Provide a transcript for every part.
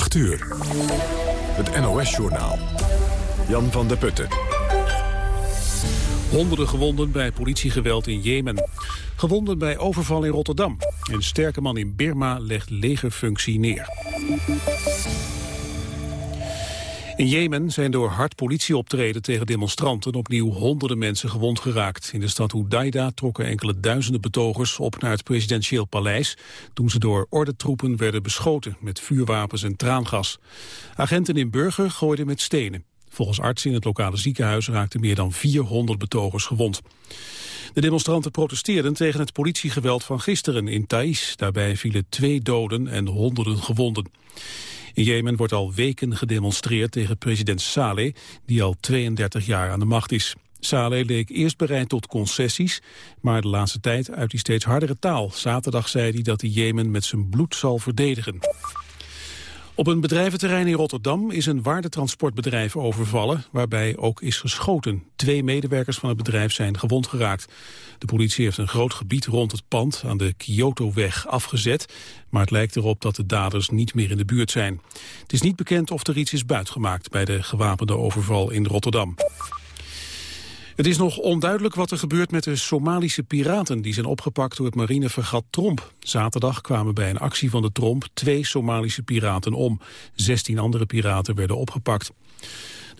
8 uur. Het NOS-journaal. Jan van der Putten. Honderden gewonden bij politiegeweld in Jemen. Gewonden bij overval in Rotterdam. Een sterke man in Birma legt legerfunctie neer. In Jemen zijn door hard politieoptreden tegen demonstranten opnieuw honderden mensen gewond geraakt. In de stad Hudaida trokken enkele duizenden betogers op naar het presidentieel paleis toen ze door ordentroepen werden beschoten met vuurwapens en traangas. Agenten in Burger gooiden met stenen. Volgens artsen in het lokale ziekenhuis raakten meer dan 400 betogers gewond. De demonstranten protesteerden tegen het politiegeweld van gisteren in Thais. Daarbij vielen twee doden en honderden gewonden. In Jemen wordt al weken gedemonstreerd tegen president Saleh, die al 32 jaar aan de macht is. Saleh leek eerst bereid tot concessies, maar de laatste tijd uit hij steeds hardere taal. Zaterdag zei hij dat hij Jemen met zijn bloed zal verdedigen. Op een bedrijventerrein in Rotterdam is een waardetransportbedrijf overvallen, waarbij ook is geschoten. Twee medewerkers van het bedrijf zijn gewond geraakt. De politie heeft een groot gebied rond het pand aan de Kyotoweg afgezet, maar het lijkt erop dat de daders niet meer in de buurt zijn. Het is niet bekend of er iets is buitgemaakt bij de gewapende overval in Rotterdam. Het is nog onduidelijk wat er gebeurt met de Somalische piraten... die zijn opgepakt door het marinevergat Tromp. Zaterdag kwamen bij een actie van de Tromp twee Somalische piraten om. Zestien andere piraten werden opgepakt.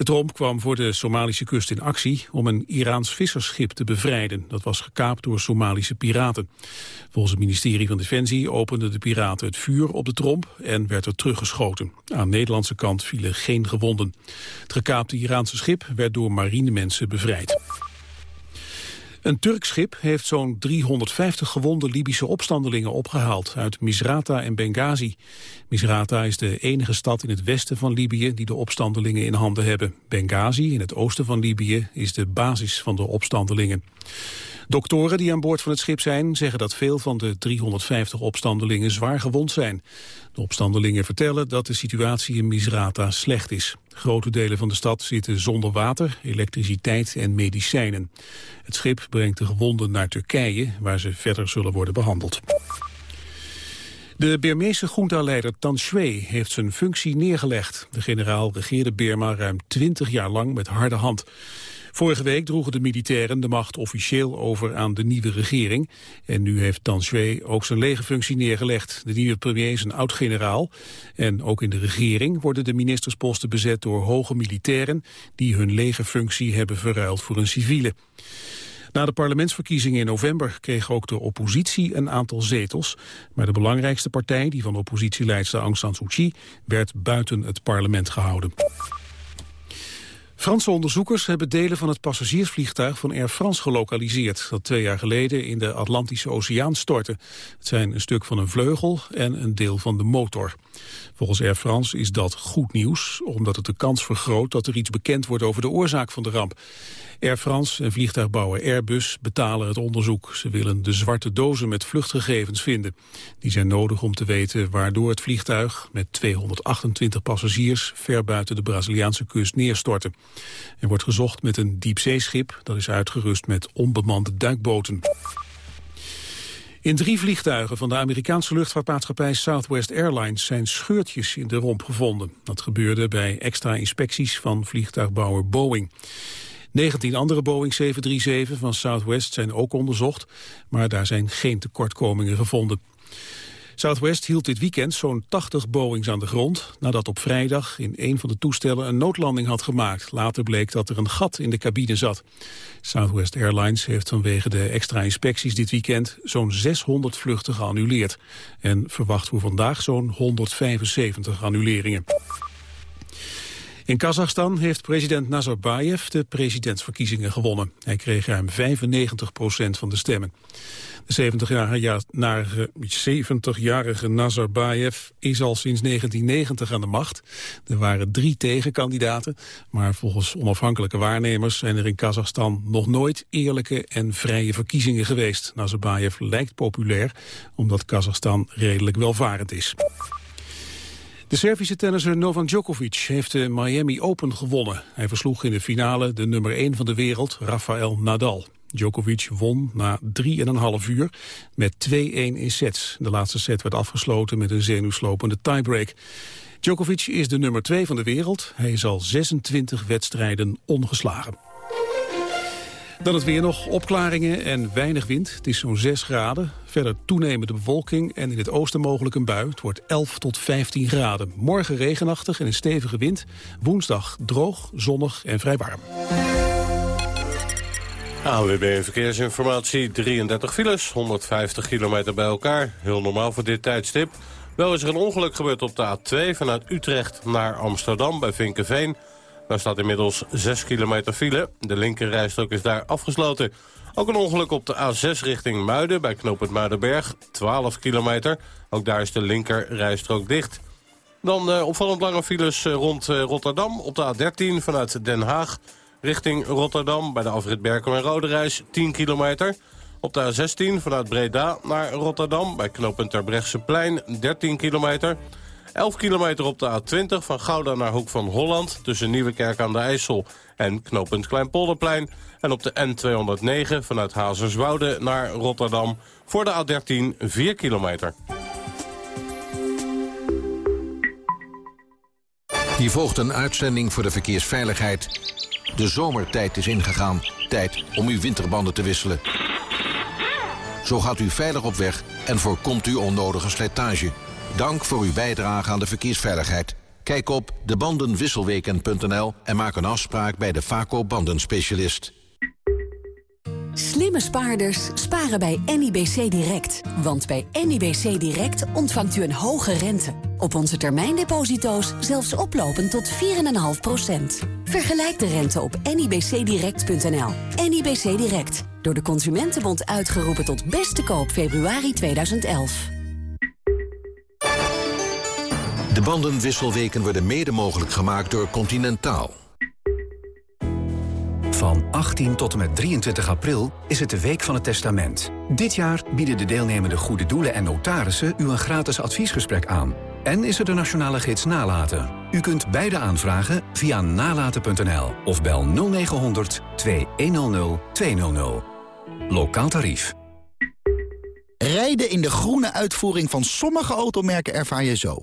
De tromp kwam voor de Somalische kust in actie om een Iraans vissersschip te bevrijden. Dat was gekaapt door Somalische piraten. Volgens het ministerie van Defensie openden de piraten het vuur op de tromp en werd er teruggeschoten. Aan de Nederlandse kant vielen geen gewonden. Het gekaapte Iraanse schip werd door marinemensen bevrijd. Een Turks schip heeft zo'n 350 gewonde Libische opstandelingen opgehaald uit Misrata en Benghazi. Misrata is de enige stad in het westen van Libië die de opstandelingen in handen hebben. Benghazi in het oosten van Libië is de basis van de opstandelingen. Doktoren die aan boord van het schip zijn zeggen dat veel van de 350 opstandelingen zwaar gewond zijn. De opstandelingen vertellen dat de situatie in Misrata slecht is. Grote delen van de stad zitten zonder water, elektriciteit en medicijnen. Het schip brengt de gewonden naar Turkije, waar ze verder zullen worden behandeld. De Birmeese junta-leider Tan Shwe heeft zijn functie neergelegd. De generaal regeerde Birma ruim 20 jaar lang met harde hand. Vorige week droegen de militairen de macht officieel over aan de nieuwe regering. En nu heeft Dan Shui ook zijn legerfunctie neergelegd. De nieuwe premier is een oud-generaal. En ook in de regering worden de ministersposten bezet door hoge militairen... die hun legerfunctie hebben verruild voor een civiele. Na de parlementsverkiezingen in november kreeg ook de oppositie een aantal zetels. Maar de belangrijkste partij, die van oppositieleidster Aung San Suu Kyi, werd buiten het parlement gehouden. Franse onderzoekers hebben delen van het passagiersvliegtuig van Air France gelokaliseerd, dat twee jaar geleden in de Atlantische Oceaan stortte. Het zijn een stuk van een vleugel en een deel van de motor. Volgens Air France is dat goed nieuws, omdat het de kans vergroot dat er iets bekend wordt over de oorzaak van de ramp. Air France en vliegtuigbouwer Airbus betalen het onderzoek. Ze willen de zwarte dozen met vluchtgegevens vinden. Die zijn nodig om te weten waardoor het vliegtuig met 228 passagiers ver buiten de Braziliaanse kust neerstortte. Er wordt gezocht met een diepzeeschip dat is uitgerust met onbemande duikboten. In drie vliegtuigen van de Amerikaanse luchtvaartmaatschappij Southwest Airlines zijn scheurtjes in de romp gevonden. Dat gebeurde bij extra inspecties van vliegtuigbouwer Boeing. 19 andere Boeing 737 van Southwest zijn ook onderzocht, maar daar zijn geen tekortkomingen gevonden. Southwest hield dit weekend zo'n 80 Boeings aan de grond... nadat op vrijdag in een van de toestellen een noodlanding had gemaakt. Later bleek dat er een gat in de cabine zat. Southwest Airlines heeft vanwege de extra inspecties dit weekend... zo'n 600 vluchten geannuleerd. En verwacht voor vandaag zo'n 175 annuleringen. In Kazachstan heeft president Nazarbayev de presidentsverkiezingen gewonnen. Hij kreeg ruim 95 procent van de stemmen. De 70-jarige Nazarbayev is al sinds 1990 aan de macht. Er waren drie tegenkandidaten, maar volgens onafhankelijke waarnemers zijn er in Kazachstan nog nooit eerlijke en vrije verkiezingen geweest. Nazarbayev lijkt populair, omdat Kazachstan redelijk welvarend is. De Servische tennisser Novak Djokovic heeft de Miami Open gewonnen. Hij versloeg in de finale de nummer 1 van de wereld, Rafael Nadal. Djokovic won na 3,5 uur met 2-1 in sets. De laatste set werd afgesloten met een zenuwslopende tiebreak. Djokovic is de nummer 2 van de wereld. Hij is al 26 wedstrijden ongeslagen. Dan het weer nog, opklaringen en weinig wind. Het is zo'n 6 graden. Verder toenemende bewolking en in het oosten mogelijk een bui. Het wordt 11 tot 15 graden. Morgen regenachtig en een stevige wind. Woensdag droog, zonnig en vrij warm. AWB Verkeersinformatie, 33 files, 150 kilometer bij elkaar. Heel normaal voor dit tijdstip. Wel is er een ongeluk gebeurd op de A2 vanuit Utrecht naar Amsterdam bij Vinkenveen. Daar staat inmiddels 6 kilometer file. De linkerrijstrook is daar afgesloten. Ook een ongeluk op de A6 richting Muiden bij knooppunt Muidenberg. 12 kilometer. Ook daar is de linkerrijstrook dicht. Dan uh, opvallend lange files uh, rond uh, Rotterdam op de A13 vanuit Den Haag richting Rotterdam... bij de afrit Berkel en Roderijs, 10 kilometer. Op de A16 vanuit Breda naar Rotterdam... bij knooppunt Terbrechtseplein, 13 kilometer. 11 kilometer op de A20 van Gouda naar Hoek van Holland... tussen Nieuwekerk aan de IJssel en knooppunt Kleinpolderplein. En op de N209 vanuit Hazerswoude naar Rotterdam... voor de A13 4 kilometer. Hier volgt een uitzending voor de verkeersveiligheid... De zomertijd is ingegaan. Tijd om uw winterbanden te wisselen. Zo gaat u veilig op weg en voorkomt u onnodige slijtage. Dank voor uw bijdrage aan de verkeersveiligheid. Kijk op debandenwisselweken.nl en maak een afspraak bij de Vaco bandenspecialist. Slimme spaarders sparen bij NIBC Direct. Want bij NIBC Direct ontvangt u een hoge rente. Op onze termijndeposito's zelfs oplopend tot 4,5%. Vergelijk de rente op nibcdirect.nl. NIBC Direct. Door de Consumentenbond uitgeroepen tot beste koop februari 2011. De bandenwisselweken worden mede mogelijk gemaakt door Continentaal. Van 18 tot en met 23 april is het de Week van het Testament. Dit jaar bieden de deelnemende goede doelen en notarissen u een gratis adviesgesprek aan. En is er de nationale gids Nalaten. U kunt beide aanvragen via nalaten.nl of bel 0900 2100 200. Lokaal tarief. Rijden in de groene uitvoering van sommige automerken ervaar je zo.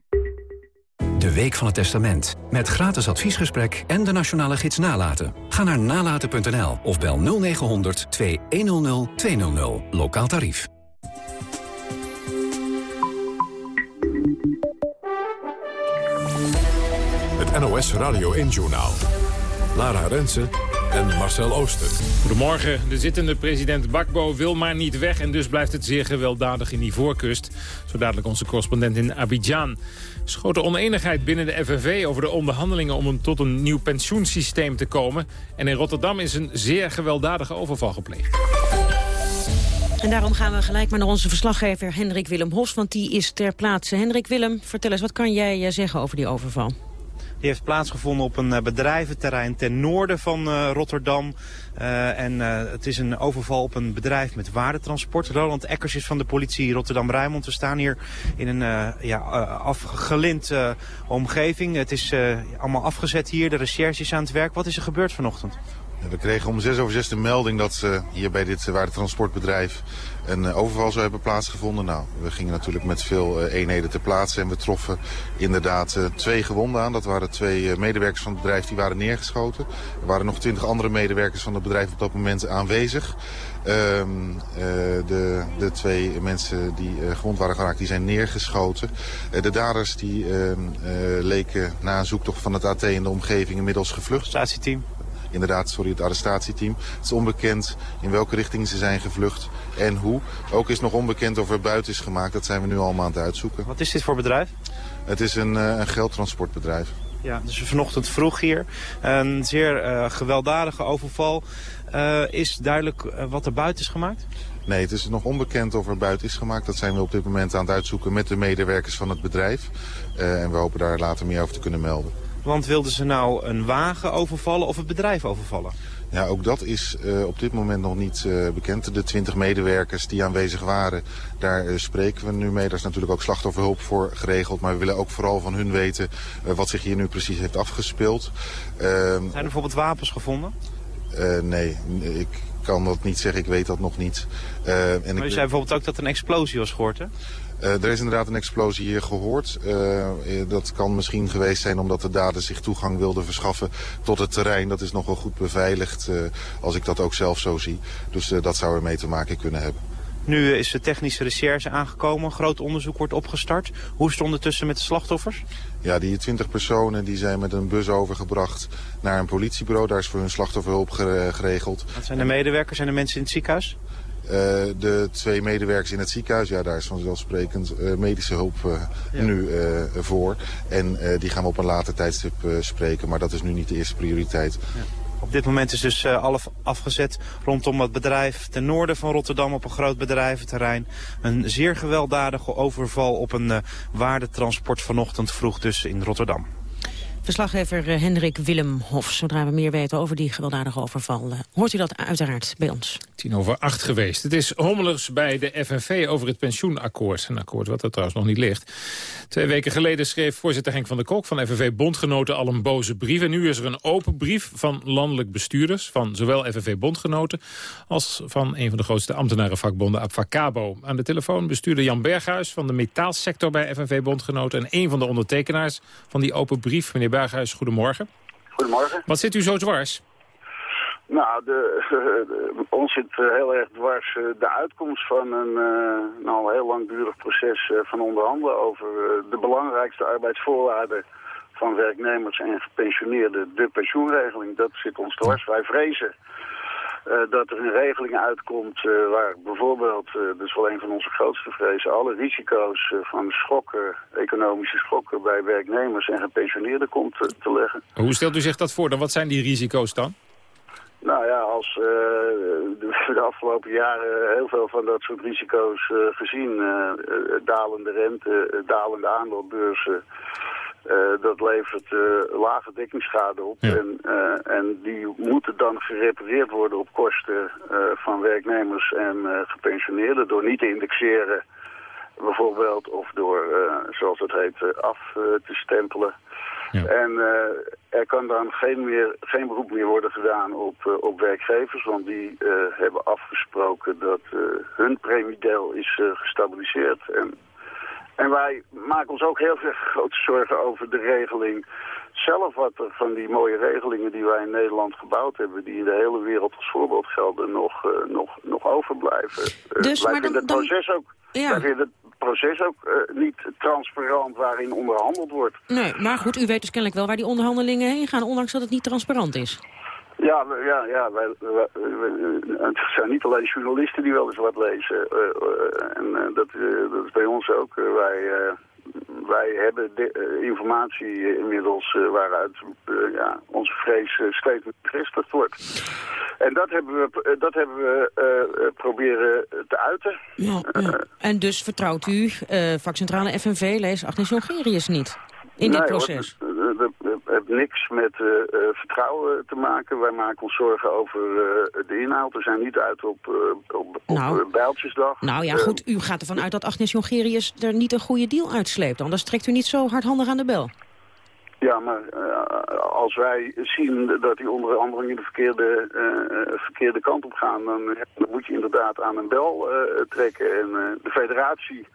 De Week van het Testament. Met gratis adviesgesprek en de nationale gids Nalaten. Ga naar nalaten.nl of bel 0900 2100 200. Lokaal tarief. Het NOS Radio 1-journaal. Lara Rensen en Marcel Ooster. Goedemorgen. De zittende president Bakbo wil maar niet weg... en dus blijft het zeer gewelddadig in Ivoorkust. Zo dadelijk onze correspondent in Abidjan. Schoten oneenigheid binnen de FNV over de onderhandelingen... om een, tot een nieuw pensioensysteem te komen. En in Rotterdam is een zeer gewelddadige overval gepleegd. En daarom gaan we gelijk maar naar onze verslaggever Hendrik Willem Hos... want die is ter plaatse. Hendrik Willem, vertel eens, wat kan jij eh, zeggen over die overval? Die heeft plaatsgevonden op een eh, bedrijventerrein ten noorden van uh, Rotterdam. Uh, en het is een overval op een bedrijf met waardetransport. Roland Eckers is van de politie Rotterdam-Rijnmond. We staan hier in een ja, afgelind omgeving. Het is allemaal afgezet hier. De recherche is aan het werk. Wat is er gebeurd vanochtend? We kregen om zes over zes de melding dat ze hier bij dit waardetransportbedrijf een eh, overval zou hebben plaatsgevonden. Nou, we gingen natuurlijk met veel eh, eenheden ter plaatse en we troffen inderdaad eh, twee gewonden aan. Dat waren twee medewerkers van het bedrijf die waren neergeschoten. Er waren nog twintig andere medewerkers van het bedrijf op dat moment aanwezig. Uh, de, de twee mensen die uh, gewond waren geraakt, die zijn neergeschoten. De daders die ehm, leken na een zoektocht van het AT in de omgeving inmiddels gevlucht. Statieteam? Inderdaad, sorry, het arrestatieteam. Het is onbekend in welke richting ze zijn gevlucht en hoe. Ook is nog onbekend of er buiten is gemaakt. Dat zijn we nu allemaal aan het uitzoeken. Wat is dit voor bedrijf? Het is een, een geldtransportbedrijf. Ja, dus vanochtend vroeg hier. Een zeer uh, gewelddadige overval. Uh, is duidelijk wat er buiten is gemaakt? Nee, het is nog onbekend of er buiten is gemaakt. Dat zijn we op dit moment aan het uitzoeken met de medewerkers van het bedrijf. en we hopen daar later meer over te kunnen melden. Want wilden ze nou een wagen overvallen of het bedrijf overvallen? Ja, ook dat is uh, op dit moment nog niet uh, bekend. De 20 medewerkers die aanwezig waren, daar uh, spreken we nu mee. Daar is natuurlijk ook slachtofferhulp voor geregeld. Maar we willen ook vooral van hun weten wat zich hier nu precies heeft afgespeeld. Zijn er bijvoorbeeld wapens gevonden? nee, ik kan dat niet zeggen. Ik weet dat nog niet. en maar je zei bijvoorbeeld ook dat er een explosie was gehoord, hè? Uh, er is inderdaad een explosie hier gehoord. Uh, dat kan misschien geweest zijn omdat de dader zich toegang wilde verschaffen tot het terrein. Dat is nog wel goed beveiligd, als ik dat ook zelf zo zie. Dus dat zou er mee te maken kunnen hebben. Nu is de technische recherche aangekomen. Groot onderzoek wordt opgestart. Hoe is het ondertussen met de slachtoffers? Ja, die 20 personen die zijn met een bus overgebracht naar een politiebureau. Daar is voor hun slachtofferhulp geregeld. Wat zijn de medewerkers? Zijn de mensen in het ziekenhuis? Uh, de twee medewerkers in het ziekenhuis, ja, daar is vanzelfsprekend uh, medische hulp uh, ja. nu voor. En die gaan we op een later tijdstip spreken, maar dat is nu niet de eerste prioriteit. Ja. Op dit moment is dus alles afgezet rondom het bedrijf ten noorden van Rotterdam op een groot bedrijventerrein. Een zeer gewelddadige overval op een waardetransport vanochtend vroeg dus in Rotterdam. Verslaggever eh, Hendrik Willem Hof. Zodra we meer weten over die gewelddadige overval... Eh, hoort u dat uiteraard bij ons. Tien over acht geweest. Het is hommelers bij de FNV over het pensioenakkoord. Een akkoord wat er trouwens nog niet ligt. Twee weken geleden schreef voorzitter Henk van der Kok... van FNV Bondgenoten al een boze brief. En nu is er een open brief van landelijk bestuurders... van zowel FNV Bondgenoten als van een van de grootste ambtenarenvakbonden... Abfacabo. Aan de telefoon bestuurde Jan Berghuis van de metaalsector bij FNV Bondgenoten... en een van de ondertekenaars van die open brief, meneer Berghuis, goedemorgen. Goedemorgen. Wat zit u zo dwars? Nou, de, de, ons zit eh, heel erg dwars uh, de uitkomst van een nou, heel langdurig proces van onderhandelen over de belangrijkste arbeidsvoorwaarden van werknemers en gepensioneerden, de pensioenregeling. Dat zit ons dwars. Wij vrezen dat er een regeling uitkomt uh, waar bijvoorbeeld, uh, dat is wel een van onze grootste vrezen, alle risico's van schokken, economische schokken bij werknemers en gepensioneerden komt te leggen. Hoe stelt u zich dat voor dan? Wat zijn die risico's dan? Nou ja, als de, de, afgelopen jaren heel veel van dat soort risico's gezien, dalende rente, dalende aanloopbeurzen, uh, dat levert uh, lage dekkingsschade op. Ja. En, uh, en die moeten dan gerepareerd worden op kosten van werknemers en gepensioneerden... door niet te indexeren bijvoorbeeld of door, zoals het heet, af te stempelen. Ja. En er kan dan geen, meer, geen beroep meer worden gedaan op, op werkgevers... want die hebben afgesproken dat hun premiedeel is gestabiliseerd... En en wij maken ons ook heel veel grote zorgen over de regeling zelf wat er van die mooie regelingen die wij in Nederland gebouwd hebben, die in de hele wereld als voorbeeld gelden, nog, uh, nog, nog overblijven. Eh, dus, wij maar vinden het proces ook, ja. wij vinden het proces ook uh, niet transparant waarin onderhandeld wordt. Nee, maar goed, u weet dus kennelijk wel waar die onderhandelingen heen gaan, ondanks dat het niet transparant is. Ja, ja, ja wij, wij, wij, het zijn niet alleen journalisten die wel eens wat lezen. Uh, uh, en uh, dat, dat, is bij ons ook. wij, wij hebben de, informatie inmiddels waaruit ja, onze vrees steeds bevestigd wordt. En dat hebben we, dat hebben we proberen te uiten. Ja, ja. En dus vertrouwt u vakcentrale FNV, lees Agnes Jongerius niet? In dit nee, proces? Hoor, heeft niks met uh, uh, vertrouwen te maken. Wij maken ons zorgen over uh, de inhoud. We zijn niet uit op, op, op nou, Bijltjesdag. Nou ja, goed. U gaat ervan uit dat Agnes Jongerius er niet een goede deal uitsleept. Anders trekt u niet zo hardhandig aan de bel. Ja, maar als wij zien dat die onderhandelingen de verkeerde, verkeerde kant op gaan... Dan, dan, moet je inderdaad aan een bel trekken. En de federatie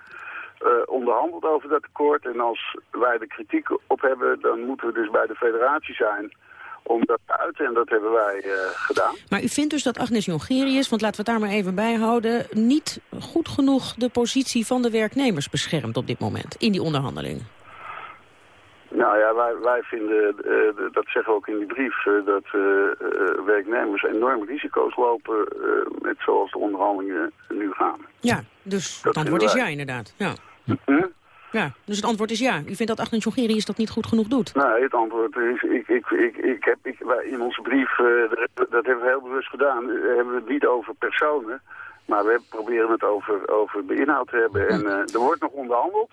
uh, onderhandeld over dat akkoord. En als wij er kritiek op hebben, dan moeten we dus bij de federatie zijn om dat te uiten. En dat hebben wij uh, gedaan. Maar u vindt dus dat Agnes Jongerius, want laten we het daar maar even bij houden... niet goed genoeg de positie van de werknemers beschermt op dit moment in die onderhandelingen? Nou ja, wij, wij vinden, uh, dat zeggen we ook in die brief, uh, dat uh, werknemers enorm risico's lopen met zoals de onderhandelingen nu gaan. Ja, dus dat het antwoord is ja inderdaad. Ja. Hm? ja, dus het antwoord is ja. U vindt dat Agnes Jongerius dat niet goed genoeg doet? Nee, het antwoord is, ik, ik, ik, ik heb ik, in onze brief, dat hebben we heel bewust gedaan, hebben we het niet over personen, maar we proberen het over, over de inhoud te hebben. En er wordt nog onderhandeld.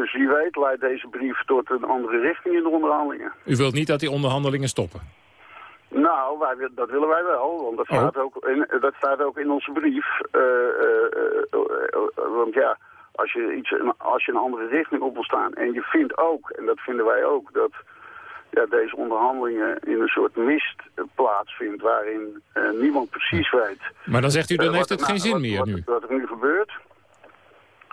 Dus wie weet leidt deze brief tot een andere richting in de onderhandelingen. U wilt niet dat die onderhandelingen stoppen? Nou, wij, dat willen wij wel, want dat, Oh. staat, ook in, dat staat ook in onze brief. Eh, eh, eh, want ja, als je, iets, als je een andere richting op wil staan en je vindt ook, en dat vinden wij ook, dat ja, deze onderhandelingen in een soort mist plaatsvindt waarin niemand precies weet. Maar dan zegt u, dan heeft het geen nou- zin wat- meer wat, nu. Wat er nu gebeurt.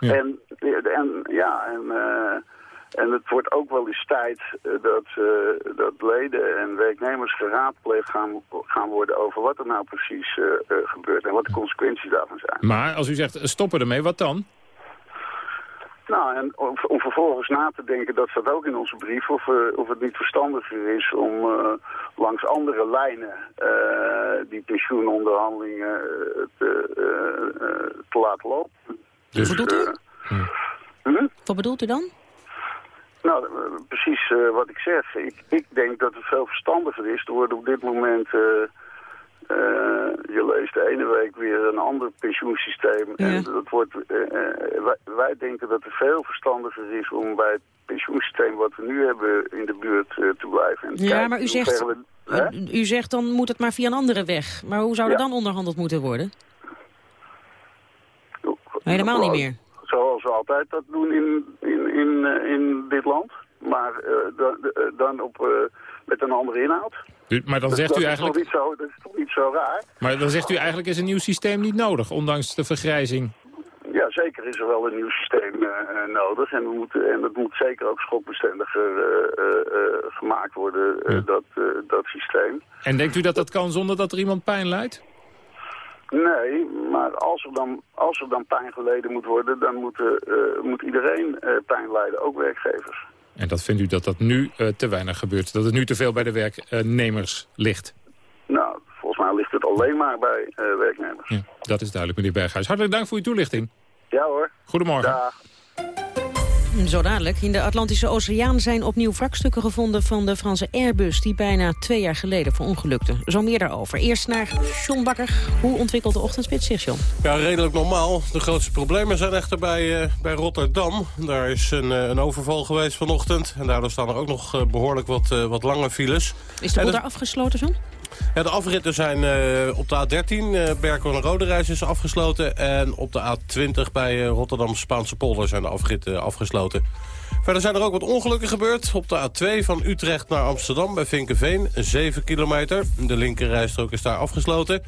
Ja. En, en ja, en, eh, en het wordt ook wel eens tijd eh, dat, eh, dat leden en werknemers geraadpleegd gaan, gaan worden over wat er nou precies gebeurt en wat de consequenties daarvan zijn. Maar als u zegt, stoppen ermee, wat dan? Nou, en om, om vervolgens na te denken, dat staat ook in onze brief, of, eh, of het niet verstandiger is om langs andere lijnen die pensioenonderhandelingen te, te laten lopen. Wat bedoelt u? eh, hm? Wat bedoelt u dan? Nou, eh, precies eh, wat ik zeg. Ik, ik denk dat het veel verstandiger is. Er wordt op dit moment, je leest de ene week weer een ander pensioensysteem. En dat wordt, wij, wij denken dat het veel verstandiger is om bij het pensioensysteem wat we nu hebben in de buurt te blijven. En Ja, maar u zegt, hoeverre we- hè? u, u zegt dan moet het maar via een andere weg. Maar hoe zou er Ja. dan onderhandeld moeten worden? Helemaal niet meer. Zoals we altijd dat doen in, in, in, eh, in dit land. Maar eh, dan, eh, dan op, eh, met een andere inhoud. U- maar dan Dus zegt dat u is eigenlijk... toch niet zo, dat is toch niet zo raar? Maar dan zegt u eigenlijk is een nieuw systeem niet nodig, ondanks de vergrijzing. Ja, zeker is er wel een nieuw systeem eh, eh, nodig. En, we moeten, en dat moet zeker ook schokbestendiger eh, eh, eh, gemaakt worden, eh, dat, eh, dat systeem. En denkt u dat dat kan zonder dat er iemand pijn lijdt? Nee, maar als er dan, als er dan pijn geleden moet worden, dan moet, eh, eh, moet iedereen eh, pijn lijden, ook werkgevers. En dat vindt u dat dat nu te weinig gebeurt? Dat het nu te veel bij de werknemers ligt? Nou, volgens mij ligt het alleen maar bij werknemers. Ja, dat is duidelijk, meneer Berghuis. Hartelijk dank voor uw toelichting. Ja hoor. Goedemorgen. Dag. Zo dadelijk. In de Atlantische Oceaan zijn opnieuw wrakstukken gevonden van de Franse Airbus... die bijna twee jaar geleden verongelukte. Zo meer daarover. Eerst naar John Bakker. Hoe ontwikkelt de ochtendspits zich, John? Ja, redelijk normaal. De grootste problemen zijn echter bij, eh, bij Rotterdam. Daar is een, eh, een overval geweest vanochtend. En daardoor staan er ook nog eh, behoorlijk wat, wat lange files. Is de boel daar afgesloten, John? De afritten zijn eh, op de A13, eh Berkel en Rode Reis is afgesloten. En op de A20 bij eh, Rotterdam Spaanse polder zijn de afritten afgesloten. Verder zijn er ook wat ongelukken gebeurd. Op de A2 van Utrecht naar Amsterdam bij Vinkenveen, 7 kilometer. De linkerrijstrook is daar afgesloten.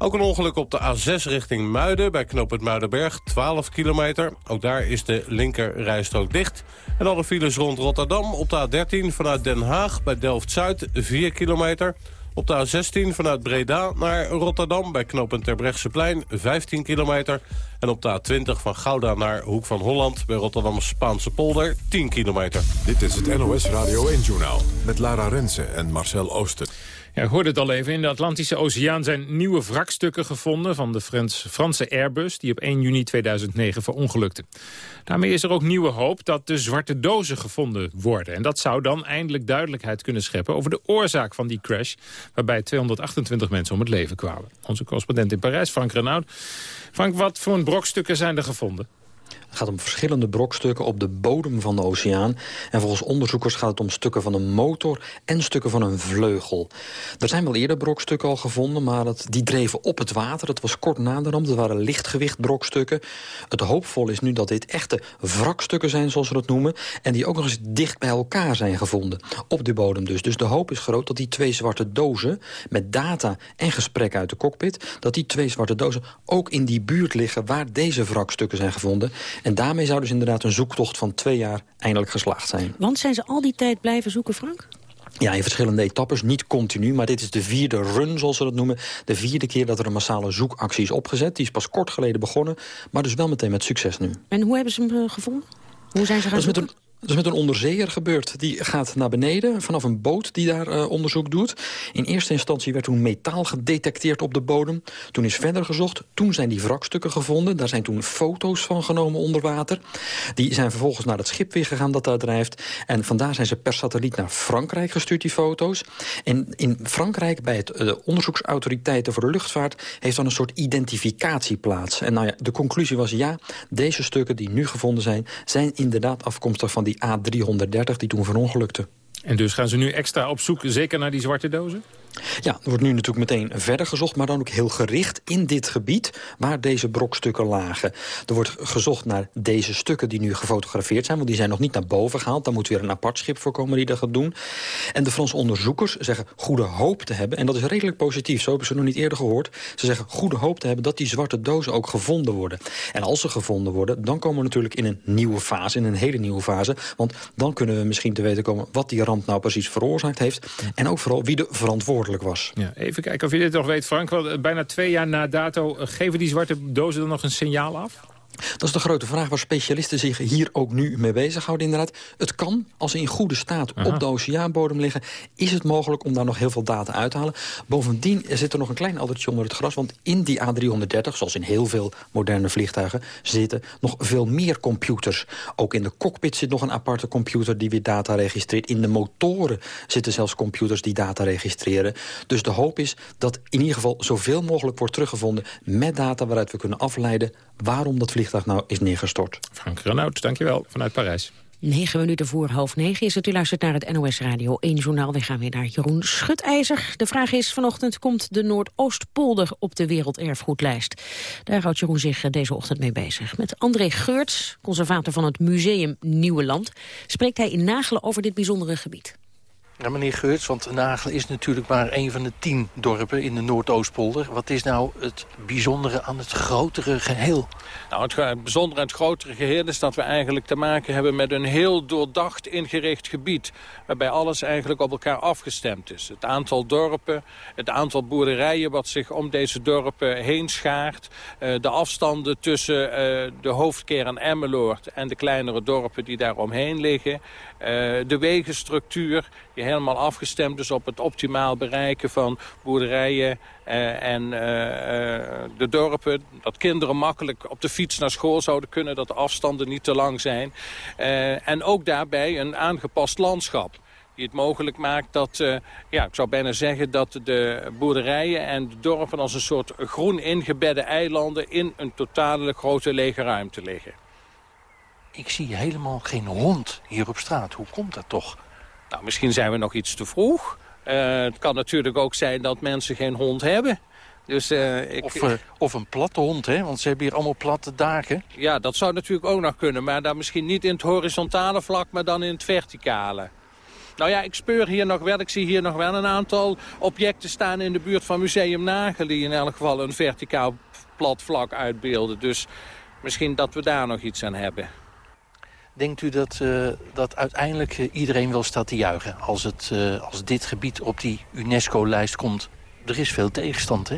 Ook een ongeluk op de A6 richting Muiden bij knooppunt Muidenberg, 12 kilometer. Ook daar is de linkerrijstrook dicht. En alle files rond Rotterdam op de A13 vanuit Den Haag bij Delft-Zuid, 4 kilometer. Op de A16 vanuit Breda naar Rotterdam bij knooppunt Terbrechtseplein 15 kilometer. En op de A20 van Gouda naar Hoek van Holland bij Rotterdam Spaanse polder 10 kilometer. Dit is het NOS Radio 1-journaal met Lara Rensen en Marcel Ooster. Ja, ik hoorde het al even. In de Atlantische Oceaan zijn nieuwe wrakstukken gevonden... van de Frans, Franse Airbus die op 1 juni 2009 verongelukte. Daarmee is er ook nieuwe hoop dat de zwarte dozen gevonden worden. En dat zou dan eindelijk duidelijkheid kunnen scheppen... over de oorzaak van die crash... waarbij 228 mensen om het leven kwamen. Onze correspondent in Parijs, Frank Renaud. Frank, wat voor een brokstukken zijn er gevonden? Het gaat om verschillende brokstukken op de bodem van de oceaan. En volgens onderzoekers gaat het om stukken van een motor en stukken van een vleugel. Er zijn wel eerder brokstukken al gevonden, maar het, die dreven op het water. Dat was kort na de ramp, dat waren lichtgewicht brokstukken. Het hoopvol is nu dat dit echte wrakstukken zijn, zoals we dat noemen. En die ook nog eens dicht bij elkaar zijn gevonden. Op de bodem dus. Dus de hoop is groot dat die twee zwarte dozen... met data en gesprekken uit de cockpit... dat die twee zwarte dozen ook in die buurt liggen... waar deze wrakstukken zijn gevonden. En daarmee zou dus inderdaad een zoektocht van twee jaar eindelijk geslaagd zijn. Want zijn ze al die tijd blijven zoeken, Frank? Ja, in verschillende etappes, niet continu, maar dit is de vierde run, zoals ze dat noemen. De vierde keer dat er een massale zoekactie is opgezet. Die is pas kort geleden begonnen, maar dus wel meteen met succes nu. En hoe hebben ze hem eh, gevonden? Hoe zijn ze gaan Dat is met zoeken? een Dat is met een onderzeeër gebeurd. Die gaat naar beneden vanaf een boot die daar uh, onderzoek doet. In eerste instantie werd toen metaal gedetecteerd op de bodem. Toen is verder gezocht. Toen zijn die wrakstukken gevonden. Daar zijn toen foto's van genomen onder water. Die zijn vervolgens naar het schip weer gegaan dat daar drijft. En vandaar zijn ze per satelliet naar Frankrijk gestuurd, die foto's. En in Frankrijk, bij het uh, onderzoeksautoriteiten voor de luchtvaart... heeft dan een soort identificatie plaats. En nou ja, de conclusie was ja, deze stukken die nu gevonden zijn... zijn inderdaad afkomstig van die A330 die toen verongelukte. En dus gaan ze nu extra op zoek, zeker naar die zwarte dozen? Ja, er wordt nu natuurlijk meteen verder gezocht... maar dan ook heel gericht in dit gebied waar deze brokstukken lagen. Er wordt gezocht naar deze stukken die nu gefotografeerd zijn... want die zijn nog niet naar boven gehaald. Daar moet weer een apart schip voor komen die dat gaat doen. En de Franse onderzoekers zeggen goede hoop te hebben... en dat is redelijk positief, zo hebben ze nog niet eerder gehoord. Ze zeggen goede hoop te hebben dat die zwarte dozen ook gevonden worden. En als ze gevonden worden, dan komen we natuurlijk in een nieuwe fase... in een hele nieuwe fase, want dan kunnen we misschien te weten komen... wat die ramp nou precies veroorzaakt heeft... en ook vooral wie de was. Ja, even kijken of je dit nog weet, Frank. Want bijna twee jaar na dato eh, geven die zwarte dozen dan nog een signaal af? Dat is de grote vraag waar specialisten zich hier ook nu mee bezighouden inderdaad. Het kan, als ze in goede staat op de oceaanbodem liggen... is het mogelijk om daar nog heel veel data uit te halen. Bovendien zit er nog een klein addertje onder het gras... want in die A330, zoals in heel veel moderne vliegtuigen... zitten nog veel meer computers. Ook in de cockpit zit nog een aparte computer die weer data registreert. In de motoren zitten zelfs computers die data registreren. Dus de hoop is dat in ieder geval zoveel mogelijk wordt teruggevonden... met data waaruit we kunnen afleiden waarom dat vliegtuig nou is neergestort. Frank Renaud, dankjewel, vanuit Parijs. Negen minuten voor half negen is het. U luistert naar het NOS Radio 1 Journaal. We gaan weer naar Jeroen Schutijzer. De vraag is, vanochtend komt de Noordoostpolder op de werelderfgoedlijst. Daar houdt Jeroen zich deze ochtend mee bezig. Met André Geurts, conservator van het Museum Nieuwe Land... spreekt hij in Nagelen over dit bijzondere gebied. Meneer Geurts, want Nagel is natuurlijk maar een van de tien dorpen in de Noordoostpolder. Wat is nou het bijzondere aan het grotere geheel? Nou, het bijzondere aan het grotere geheel is dat we eigenlijk te maken hebben met een heel doordacht ingericht gebied. Waarbij alles eigenlijk op elkaar afgestemd is. Het aantal dorpen, het aantal boerderijen wat zich om deze dorpen heen schaart. Uh, de afstanden tussen uh, de hoofdkern Emmeloord en de kleinere dorpen die daar omheen liggen. Uh, de wegenstructuur die helemaal afgestemd is op het optimaal bereiken van boerderijen uh, en uh, de dorpen. Dat kinderen makkelijk op de fiets naar school zouden kunnen, dat de afstanden niet te lang zijn. en ook daarbij een aangepast landschap die het mogelijk maakt dat, ja, ik zou bijna zeggen dat de boerderijen en de dorpen als een soort groen ingebedde eilanden in een totale grote lege ruimte liggen. Ik zie helemaal geen hond hier op straat. Hoe komt dat toch? Nou, misschien zijn we nog iets te vroeg. Uh, het kan natuurlijk ook zijn dat mensen geen hond hebben. Dus, uh, ik... of, uh, of, een platte hond, hè? want ze hebben hier allemaal platte dagen. Ja, dat zou natuurlijk ook nog kunnen. Maar dan misschien niet in het horizontale vlak, maar dan in het verticale. Nou ja, ik speur hier nog wel. Ik zie hier nog wel een aantal objecten staan in de buurt van Museum Nagel... die in elk geval een verticaal plat vlak uitbeelden. Dus misschien dat we daar nog iets aan hebben. Denkt u dat, uh, dat uiteindelijk uh, iedereen wel staat te juichen... Als, het, uh, als dit gebied op die UNESCO-lijst komt? Er is veel tegenstand, hè?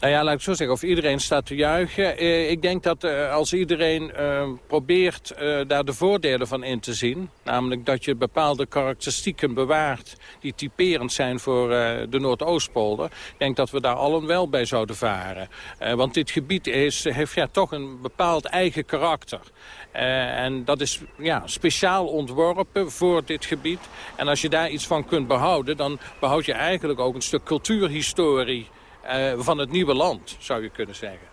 Nou ja, laat ik zo zeggen, of iedereen staat te juichen. Eh, ik denk dat eh, als iedereen eh, probeert eh, daar de voordelen van in te zien... namelijk dat je bepaalde karakteristieken bewaart... die typerend zijn voor de Noordoostpolder... ik denk dat we daar allen wel bij zouden varen. Want dit gebied is, heeft ja, toch een bepaald eigen karakter. En dat is ja, speciaal ontworpen voor dit gebied. En als je daar iets van kunt behouden... dan behoud je eigenlijk ook een stuk cultuurhistorie van het nieuwe land, zou je kunnen zeggen.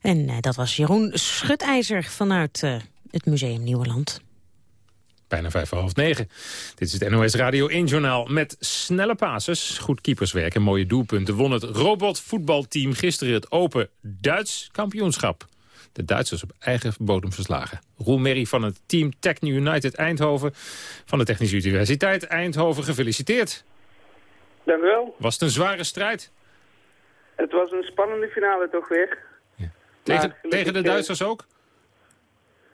En uh, dat was Jeroen Schutijzer vanuit uh, het Museum Nieuwe Land. Bijna vijf voor half negen. Dit is het NOS Radio 1-journaal met snelle passes, goed keeperswerk en mooie doelpunten. Won het robotvoetbalteam gisteren het Open Duits kampioenschap. De Duitsers op eigen bodem verslagen. Roel Merry van het team Techno United Eindhoven van de Technische Universiteit Eindhoven. Gefeliciteerd. Dank u wel. Was het een zware strijd? Het was een spannende finale toch weer. Ja. Tegen, tegen de Duitsers ook?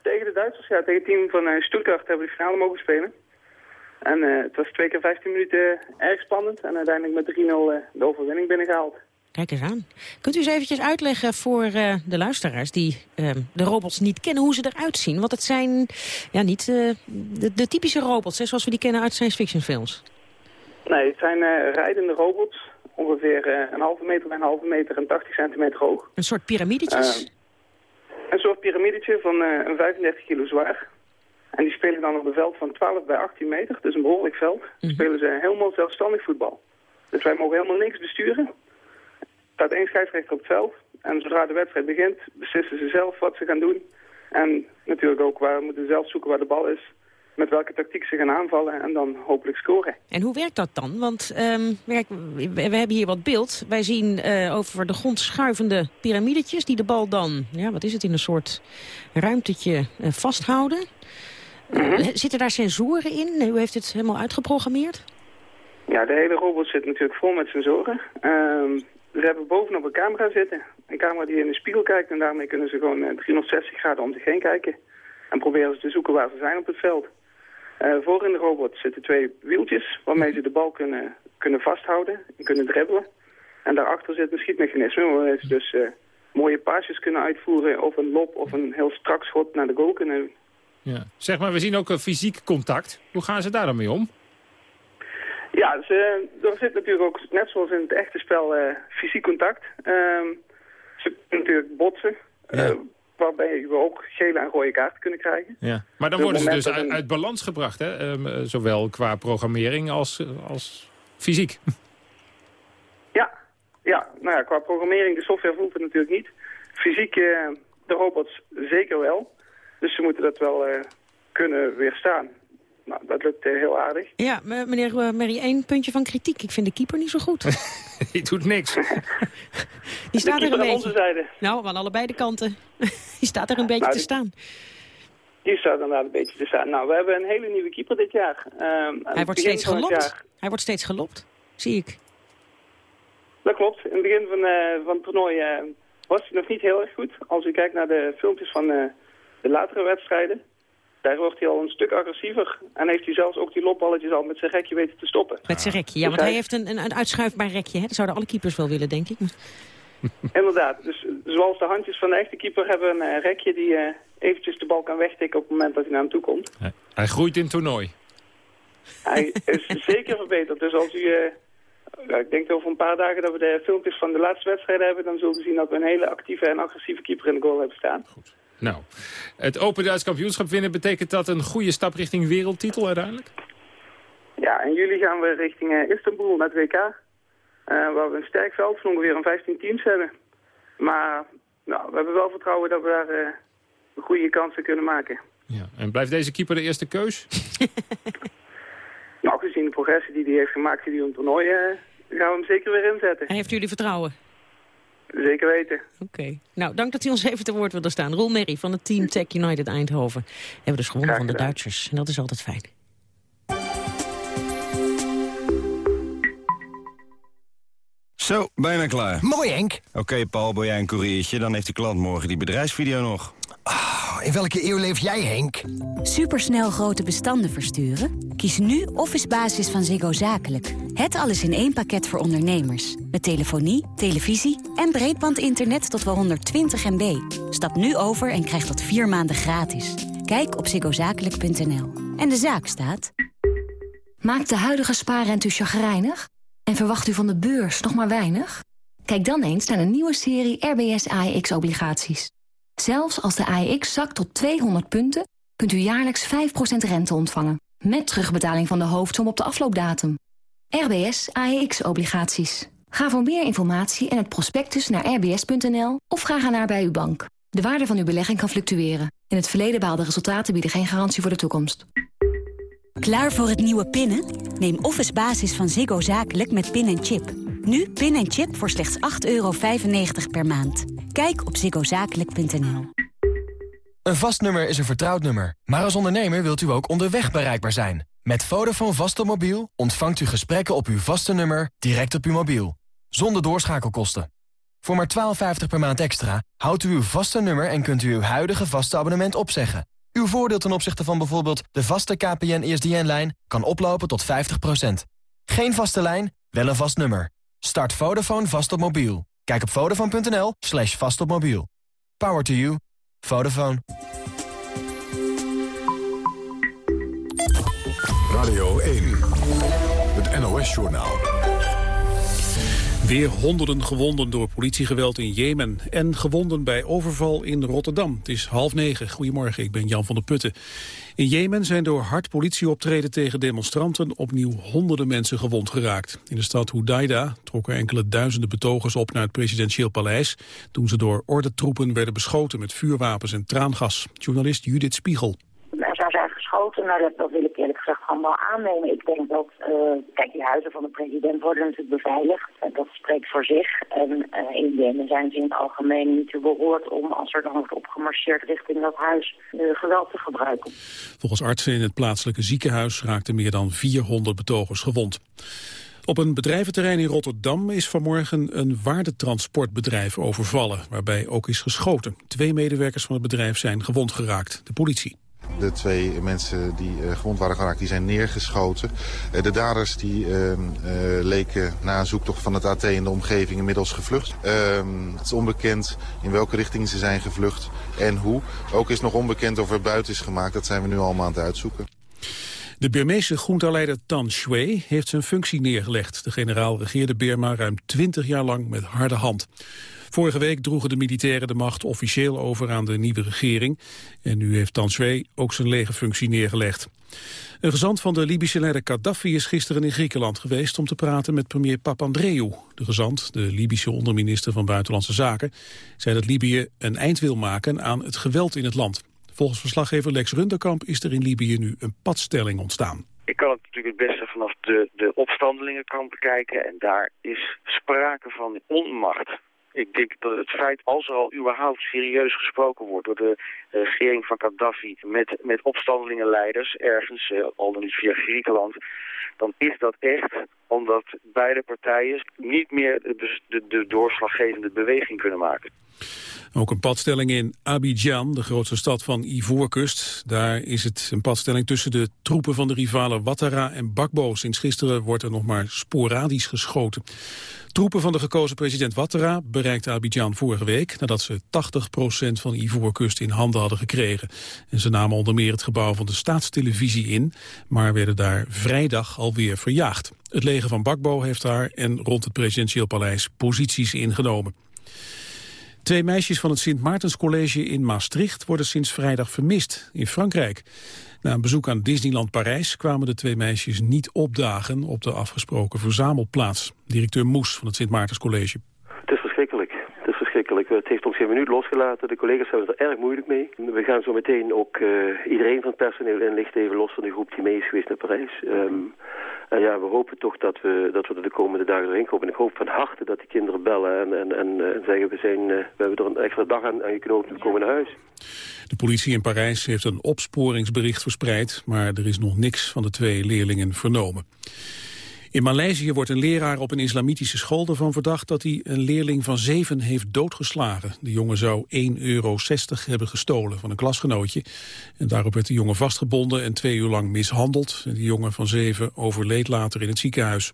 Tegen de Duitsers, ja. Tegen het team van uh, Stuttgart hebben we de finale mogen spelen. En uh, het was twee keer 15 minuten erg spannend. En uiteindelijk met 3-0 uh, de overwinning binnengehaald. Kijk eens aan. Kunt u eens eventjes uitleggen voor uh, de luisteraars die uh, de robots niet kennen, hoe ze eruit zien? Want het zijn ja, niet uh, de, de, typische robots, hè, zoals we die kennen uit science fiction films. Nee, het zijn rijdende robots. Ongeveer een halve meter bij een halve meter en 80 centimeter hoog. Een soort piramidetjes? een soort piramidetje van een 35 kilo zwaar. En die spelen dan op een veld van 12 bij 18 meter, dus een behoorlijk veld. Mm Spelen ze helemaal zelfstandig voetbal. Dus wij mogen helemaal niks besturen staat één scheidsrechter op het veld. En zodra de wedstrijd begint, beslissen ze zelf wat ze gaan doen. En natuurlijk ook, waar, we moeten zelf zoeken waar de bal is. Met welke tactiek ze gaan aanvallen en dan hopelijk scoren. En hoe werkt dat dan? Want um, we, we, hebben hier wat beeld. Wij zien uh, over de grond schuivende piramidetjes die de bal dan, ja, wat is het, in een soort ruimtetje uh, vasthouden. Uh, zitten daar sensoren in? U heeft het helemaal uitgeprogrammeerd? Ja, de hele robot zit natuurlijk vol met sensoren. Uh, ze hebben bovenop een camera zitten. Een camera die in de spiegel kijkt en daarmee kunnen ze gewoon 360 eh, graden om zich heen kijken. En proberen ze te zoeken waar ze zijn op het veld. Uh, voor in de robot zitten twee wieltjes waarmee ze de bal kunnen, kunnen vasthouden en kunnen dribbelen. En daarachter zit een schietmechanisme waarmee ze dus uh, mooie paasjes kunnen uitvoeren of een lop of een heel strak schot naar de goal kunnen ja. Zeg maar, we zien ook een fysiek contact. Hoe gaan ze daar dan mee om? Ja, dus, uh, er zit natuurlijk ook, net zoals in het echte spel, uh, fysiek contact. Uh, ze kunnen natuurlijk botsen, ja. Waarbij we ook gele en rode kaarten kunnen krijgen. Ja. Maar dan worden ze dus uit, uit, balans gebracht, hè? Um, zowel qua programmering als, als fysiek. Ja. ja, nou ja, qua programmering, de software voelt het natuurlijk niet. Fysiek, de robots zeker wel. Dus ze moeten dat wel kunnen weerstaan. Nou, dat lukt uh, heel aardig. Ja, meneer uh, Mary, één puntje van kritiek. Ik vind de keeper niet zo goed. Die doet niks. Die staat er een beetje... onze zijde. Nou, aan allebei de kanten. Die staat er een beetje nou, te staan. Die staat inderdaad een beetje te staan. Nou, we hebben een hele nieuwe keeper dit jaar. Um, Hij wordt steeds gelopt. Hij wordt steeds gelopt, zie ik. Dat klopt. In het begin van, uh, van het toernooi was hij nog niet heel erg goed. Als u kijkt naar de filmpjes van de latere wedstrijden daar wordt hij al een stuk agressiever. En heeft hij zelfs ook die lopballetjes al met zijn rekje weten te stoppen. Met zijn rekje, ja, dus want hij, heeft een, een, een uitschuifbaar rekje. Hè? Dat zouden alle keepers wel willen, denk ik. Inderdaad. Dus zoals de handjes van de echte keeper hebben een uh, rekje die uh, eventjes de bal kan wegtikken op het moment dat hij naar hem toe komt. Hij, hij groeit in het toernooi. Hij is zeker verbeterd. Dus als u... Uh, ik denk over een paar dagen dat we de filmpjes van de laatste wedstrijden hebben... dan zullen we zien dat we een hele actieve en agressieve keeper in de goal hebben staan. Goed. Nou, het Open Duits kampioenschap winnen, betekent dat een goede stap richting wereldtitel uiteindelijk? Ja, in juli gaan we richting uh, Istanbul naar het WK. Uh, waar we een sterk veld van ongeveer een 15 teams hebben. Maar nou, we hebben wel vertrouwen dat we daar uh, goede kansen kunnen maken. Ja. En blijft deze keeper de eerste keus? nou, gezien de progressie die hij heeft gemaakt in die toernooi... gaan we hem zeker weer inzetten. En heeft jullie vertrouwen? Zeker weten. Oké. Nou, dank dat u ons even te woord wilde staan. Roel Merry van het team Tech United Eindhoven. Hebben dus gewonnen van de Duitsers. En dat is altijd fijn. Zo, bijna klaar. Mooi, Henk. Oké, Paul, ben jij een koeriertje? Dan heeft de klant morgen die bedrijfsvideo nog. In welke eeuw leef jij, Henk? Supersnel grote bestanden versturen? Kies nu Office Basis van Ziggo Zakelijk. Het alles in één pakket voor ondernemers. Met telefonie, televisie en breedbandinternet tot wel 120 MB. Stap nu over en krijg dat vier maanden gratis. Kijk op ziggozakelijk.nl. En de zaak staat... Maakt de huidige spaarrente u chagrijnig? En verwacht u van de beurs nog maar weinig? Kijk dan eens naar de nieuwe serie RBS AEX-obligaties. Zelfs als de AEX zakt tot 200 punten... kunt u jaarlijks 5% rente ontvangen. Met terugbetaling van de hoofdsom op de afloopdatum. RBS AEX-obligaties. Ga voor meer informatie en het prospectus naar rbs.nl... of vraag ernaar bij uw bank. De waarde van uw belegging kan fluctueren. In het verleden behaalde resultaten bieden geen garantie voor de toekomst. Klaar voor het nieuwe pinnen? Neem Office Basis van Ziggo Zakelijk met pin en chip. Nu pin en chip voor slechts 8,95 euro per maand. Kijk op ziggozakelijk.nl. Een vast nummer is een vertrouwd nummer. Maar als ondernemer wilt u ook onderweg bereikbaar zijn. Met Vodafone vaste mobiel ontvangt u gesprekken op uw vaste nummer direct op uw mobiel. Zonder doorschakelkosten. Voor maar 12,50 per maand extra houdt u uw vaste nummer en kunt u uw huidige vaste abonnement opzeggen. Uw voordeel ten opzichte van bijvoorbeeld de vaste KPN-ESDN-lijn kan oplopen tot 50%. Geen vaste lijn, wel een vast nummer. Start Vodafone vast mobiel. Kijk op vodafone.nl slash vast op mobiel. Power to you. Vodafone. Radio 1. Het NOS-journaal. Weer honderden gewonden door politiegeweld in Jemen. En gewonden bij overval in Rotterdam. Het is half negen. Goedemorgen, ik ben Jan van der Putten. In Jemen zijn door hard politieoptreden tegen demonstranten opnieuw honderden mensen gewond geraakt. In de stad Hudaida trokken enkele duizenden betogers op naar het presidentieel paleis... toen ze door ordentroepen werden beschoten met vuurwapens en traangas. Journalist Judith Spiegel geschoten. Nou, dat, wil ik eerlijk gezegd gewoon wel aannemen. Ik denk dat, uh, kijk, die huizen van de president worden natuurlijk beveiligd. dat spreekt voor zich. En uh, in Jemen zijn ze in het algemeen niet te behoord om, als er dan wordt opgemarcheerd richting dat huis, uh, geweld te gebruiken. Volgens artsen in het plaatselijke ziekenhuis raakten meer dan 400 betogers gewond. Op een bedrijventerrein in Rotterdam is vanmorgen een waardetransportbedrijf overvallen, waarbij ook is geschoten. Twee medewerkers van het bedrijf zijn gewond geraakt, de politie. De twee mensen die uh, gewond waren geraakt, die zijn neergeschoten. Uh, de daders die uh, leken na een zoektocht van het AT in de omgeving inmiddels gevlucht. Ehm, het is onbekend in welke richting ze zijn gevlucht en hoe. Ook is nog onbekend of er buiten is gemaakt. Dat zijn we nu allemaal aan het uitzoeken. De Birmeese groentaleider Tan Shui heeft zijn functie neergelegd. De generaal regeerde Birma ruim 20 jaar lang met harde hand. Vorige week droegen de militairen de macht officieel over aan de nieuwe regering. En nu heeft Tanswee ook zijn legerfunctie neergelegd. Een gezant van de Libische leider Gaddafi is gisteren in Griekenland geweest om te praten met premier Papandreou. De gezant, de Libische onderminister van Buitenlandse Zaken, zei dat Libië een eind wil maken aan het geweld in het land. Volgens verslaggever Lex Runderkamp is er in Libië nu een padstelling ontstaan. Ik kan het natuurlijk het beste vanaf de, de opstandelingenkant bekijken en daar is sprake van onmacht. Ik denk dat het feit, als er al überhaupt serieus gesproken wordt door de regering van Gaddafi met, met opstandelingenleiders ergens, eh, al dan niet via Griekenland, dan is dat echt omdat beide partijen niet meer de, de, de doorslaggevende beweging kunnen maken. Ook een padstelling in Abidjan, de grootste stad van Ivoorkust. Daar is het een padstelling tussen de troepen van de rivalen Ouattara en Bakbo. Sinds gisteren wordt er nog maar sporadisch geschoten. Troepen van de gekozen president Ouattara bereikten Abidjan vorige week... nadat ze 80% van Ivoorkust in handen hadden gekregen. En ze namen onder meer het gebouw van de staatstelevisie in... maar werden daar vrijdag alweer verjaagd. Het leger van Bakbo heeft daar en rond het presidentieel paleis posities ingenomen. Twee meisjes van het Sint Maartenscollege in Maastricht worden sinds vrijdag vermist in Frankrijk. Na een bezoek aan Disneyland Parijs kwamen de twee meisjes niet opdagen op de afgesproken verzamelplaats. Directeur Moes van het Sint Maartenscollege. Het is verschrikkelijk. Het verschrikkelijk. Het heeft ons geen minuut losgelaten. De collega's hebben er erg moeilijk mee. We gaan zo meteen ook uh, iedereen van het personeel inlichten, even los van de groep die mee is geweest naar Parijs. Um, en ja, we hopen toch dat we, dat we er de komende dagen doorheen komen. En ik hoop van harte dat die kinderen bellen en, en, en, en zeggen... We, zijn, uh, we hebben er een extra dag aan, aan geknoopt we komen naar huis. De politie in Parijs heeft een opsporingsbericht verspreid... maar er is nog niks van de twee leerlingen vernomen. In Maleisië wordt een leraar op een islamitische school ervan verdacht dat hij een leerling van zeven heeft doodgeslagen. De jongen zou 1,60 euro hebben gestolen van een klasgenootje. En daarop werd de jongen vastgebonden en twee uur lang mishandeld. Die jongen van zeven overleed later in het ziekenhuis.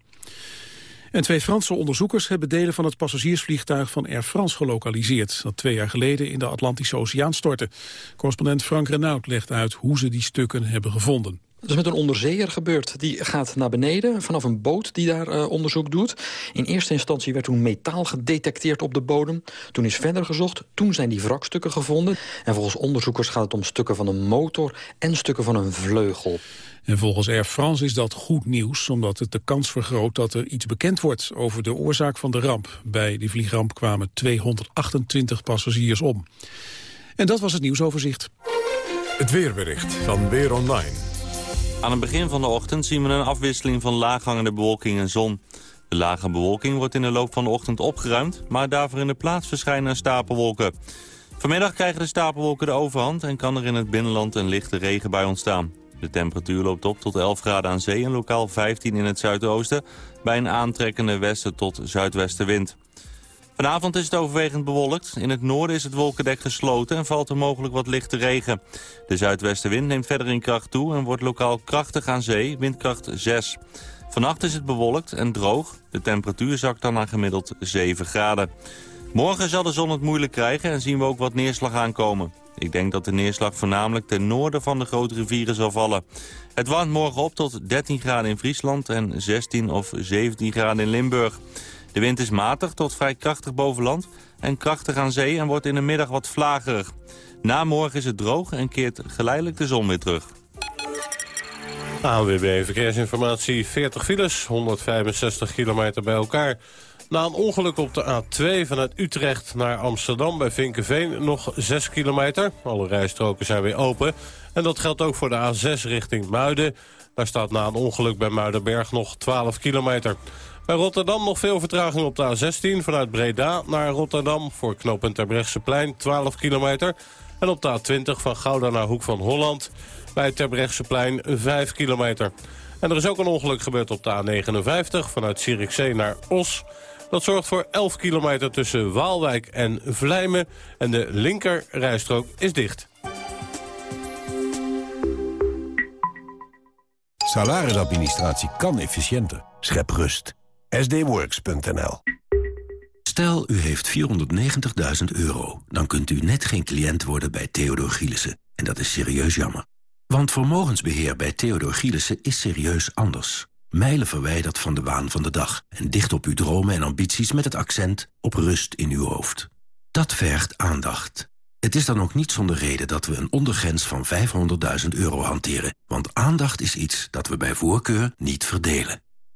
En twee Franse onderzoekers hebben delen van het passagiersvliegtuig van Air France gelokaliseerd, dat twee jaar geleden in de Atlantische Oceaan stortte. Correspondent Frank Renaud legt uit hoe ze die stukken hebben gevonden. Dat is met een onderzeeër gebeurd. Die gaat naar beneden vanaf een boot die daar uh, onderzoek doet. In eerste instantie werd toen metaal gedetecteerd op de bodem. Toen is verder gezocht. Toen zijn die wrakstukken gevonden. En volgens onderzoekers gaat het om stukken van een motor en stukken van een vleugel. En volgens Air France is dat goed nieuws, omdat het de kans vergroot dat er iets bekend wordt over de oorzaak van de ramp. Bij die vliegramp kwamen 228 passagiers om. En dat was het nieuwsoverzicht. Het weerbericht van Weer Online. Aan het begin van de ochtend zien we een afwisseling van laaghangende bewolking en zon. De lage bewolking wordt in de loop van de ochtend opgeruimd... maar daarvoor in de plaats verschijnen stapelwolken. Vanmiddag krijgen de stapelwolken de overhand... en kan er in het binnenland een lichte regenbui ontstaan. De temperatuur loopt op tot 11 graden aan zee en lokaal 15 in het zuidoosten... bij een aantrekkende westen tot zuidwestenwind. Vanavond is het overwegend bewolkt. In het noorden is het wolkendek gesloten en valt er mogelijk wat lichte regen. De zuidwestenwind neemt verder in kracht toe en wordt lokaal krachtig aan zee, windkracht 6. Vannacht is het bewolkt en droog. De temperatuur zakt dan naar gemiddeld 7 graden. Morgen zal de zon het moeilijk krijgen en zien we ook wat neerslag aankomen. Ik denk dat de neerslag voornamelijk ten noorden van de grote rivieren zal vallen. Het warmt morgen op tot 13 graden in Friesland en 16 of 17 graden in Limburg. De wind is matig tot vrij krachtig boven land en krachtig aan zee en wordt in de middag wat vlagerig. Na morgen is het droog en keert geleidelijk de zon weer terug. ANWB Verkeersinformatie, 40 files, 165 kilometer bij elkaar. Na een ongeluk op de A2 vanuit Utrecht naar Amsterdam bij Vinkenveen nog 6 kilometer. Alle rijstroken zijn weer open. En dat geldt ook voor de A6 richting Muiden. Daar staat na een ongeluk bij Muidenberg nog 12 kilometer. Bij Rotterdam nog veel vertraging op de A16 vanuit Breda naar Rotterdam... voor knooppunt Terbrechtseplein 12 kilometer. En op de A20 van Gouda naar Hoek van Holland bij Terbrechtseplein 5 kilometer. En er is ook een ongeluk gebeurd op de A59 vanuit Zierikzee naar Os... Dat zorgt voor 11 kilometer tussen Waalwijk en Vlijmen. En de linker rijstrook is dicht. Salarisadministratie kan efficiënter. Schep rust. sdworks.nl Stel, u heeft 490.000 euro. Dan kunt u net geen cliënt worden bij Theodor Gielissen. En dat is serieus jammer. Want vermogensbeheer bij Theodor Gielissen is serieus anders. Mijlen verwijderd van de waan van de dag. En dicht op uw dromen en ambities met het accent op rust in uw hoofd. Dat vergt aandacht. Het is dan ook niet zonder reden dat we een ondergrens van 500.000 euro hanteren. Want aandacht is iets dat we bij voorkeur niet verdelen.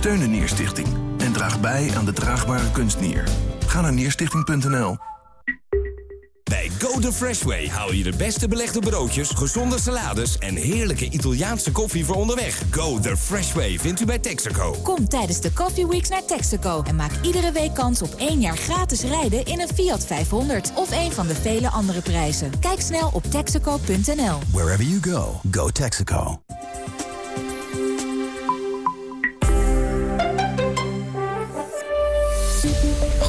Steun de Nierstichting en draag bij aan de draagbare kunstnier. Ga naar nierstichting.nl. Bij Go The Fresh Way haal je de beste belegde broodjes, gezonde salades en heerlijke Italiaanse koffie voor onderweg. Go The Fresh Way vindt u bij Texaco. Kom tijdens de Coffee Weeks naar Texaco en maak iedere week kans op één jaar gratis rijden in een Fiat 500 of een van de vele andere prijzen. Kijk snel op texaco.nl. Wherever you go, go Texaco.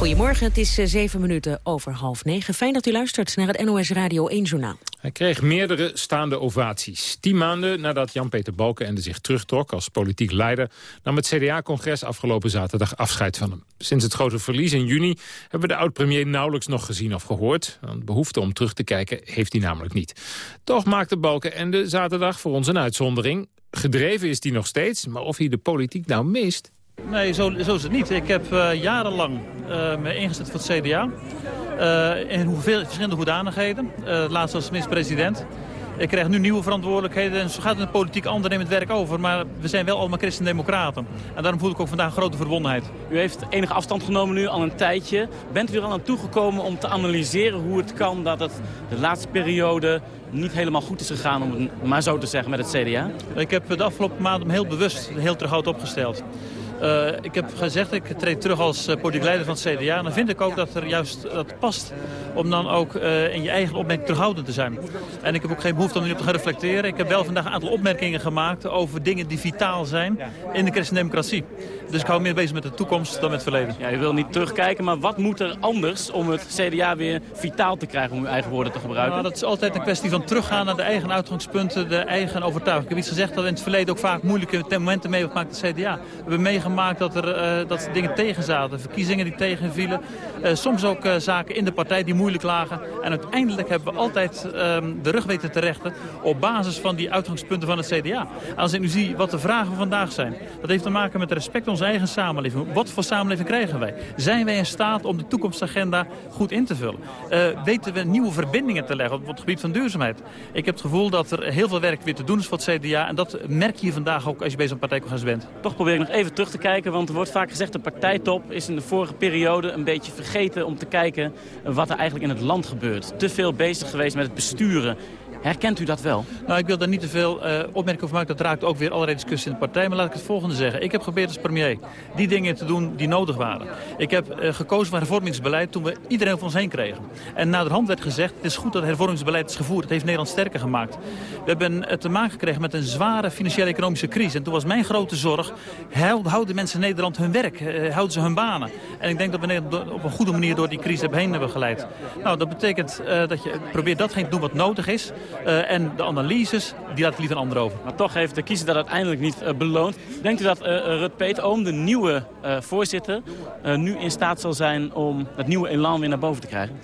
Goedemorgen, het is eh, zeven minuten over half negen. Fijn dat u luistert naar het NOS Radio 1 Journaal. Hij kreeg meerdere staande ovaties. Tien maanden nadat Jan-Peter Balkenende zich terugtrok als politiek leider... nam het CDA-congres afgelopen zaterdag afscheid van hem. Sinds het grote verlies in juni hebben we de oud-premier nauwelijks nog gezien of gehoord. Een behoefte om terug te kijken heeft hij namelijk niet. Toch maakte Balkenende zaterdag voor ons een uitzondering. Gedreven is hij nog steeds, maar of hij de politiek nou mist... Nee, zo, zo is het niet. Ik heb uh, jarenlang uh, me ingezet voor het CDA. Uh, in hoeveel, verschillende hoedanigheden. laatst als minister-president. Ik krijg nu nieuwe verantwoordelijkheden en zo gaat het in de politiek ander neemt het werk over. Maar we zijn wel allemaal christen-democraten. En daarom voel ik ook vandaag een grote verbondenheid. U heeft enige afstand genomen nu al een tijdje. Bent u er al aan toegekomen om te analyseren hoe het kan dat het de laatste periode niet helemaal goed is gegaan, om het maar zo te zeggen, met het CDA? Ik heb de afgelopen maanden heel bewust heel terughoud opgesteld. Uh, ik heb gezegd, ik treed terug als uh, politiek leider van het CDA. En dan vind ik ook dat er juist dat past om dan ook uh, in je eigen opmerking terughoudend te zijn. En ik heb ook geen behoefte om nu op te gaan reflecteren. Ik heb wel vandaag een aantal opmerkingen gemaakt over dingen die vitaal zijn in de christendemocratie. Dus ik hou meer bezig met de toekomst dan met het verleden. Ja, je wil niet terugkijken, maar wat moet er anders om het CDA weer vitaal te krijgen, om uw eigen woorden te gebruiken? Nou, dat is altijd een kwestie van teruggaan naar de eigen uitgangspunten, de eigen overtuiging. Ik heb iets gezegd dat in het verleden ook vaak moeilijke momenten mee maakt het CDA. We hebben meegemaakt dat er uh, dat dingen tegen zaten, verkiezingen die tegenvielen. Uh, soms ook uh, zaken in de partij die moeilijk lagen. En uiteindelijk hebben we altijd ehm, de rug weten te rechten op basis van die uitgangspunten van het CDA. Als ik nu zie wat de vragen vandaag zijn, dat heeft te maken met respect onze eigen samenleving. Wat voor samenleving krijgen wij? Zijn wij in staat om de toekomstagenda goed in te vullen? Uh, weten we nieuwe verbindingen te leggen op het gebied van duurzaamheid? Ik heb het gevoel dat er heel veel werk weer te doen is voor het CDA. En dat merk je vandaag ook als je bezig met partijcongres bent. Toch probeer ik nog even terug te kijken. Want er wordt vaak gezegd de partijtop is in de vorige periode een beetje vergeten om te kijken wat er eigenlijk in het land gebeurt. Te veel bezig geweest met het besturen Herkent u dat wel? Nou, ik wil daar niet te veel uh, opmerkingen over maken. Dat raakt ook weer allerlei discussie in de partij. Maar laat ik het volgende zeggen. Ik heb geprobeerd als premier die dingen te doen die nodig waren. Ik heb uh, gekozen voor hervormingsbeleid toen we iedereen over ons heen kregen. En na de hand werd gezegd, het is goed dat hervormingsbeleid is gevoerd. Het heeft Nederland sterker gemaakt. We hebben uh, te maken gekregen met een zware financiële economische crisis. En toen was mijn grote zorg, houden mensen Nederland hun werk? houden ze hun banen? En ik denk dat we Nederland op een goede manier door die crisis heen hebben geleid. Nou, dat betekent dat je probeert datgene te doen wat nodig is. Uh, en de analyses, die laat ik liever ander over. Maar toch heeft de kiezer dat uiteindelijk niet uh, beloond. Denkt u dat uh, Rut Peetoom, de nieuwe voorzitter, nu in staat zal zijn om het nieuwe elan weer naar boven te krijgen?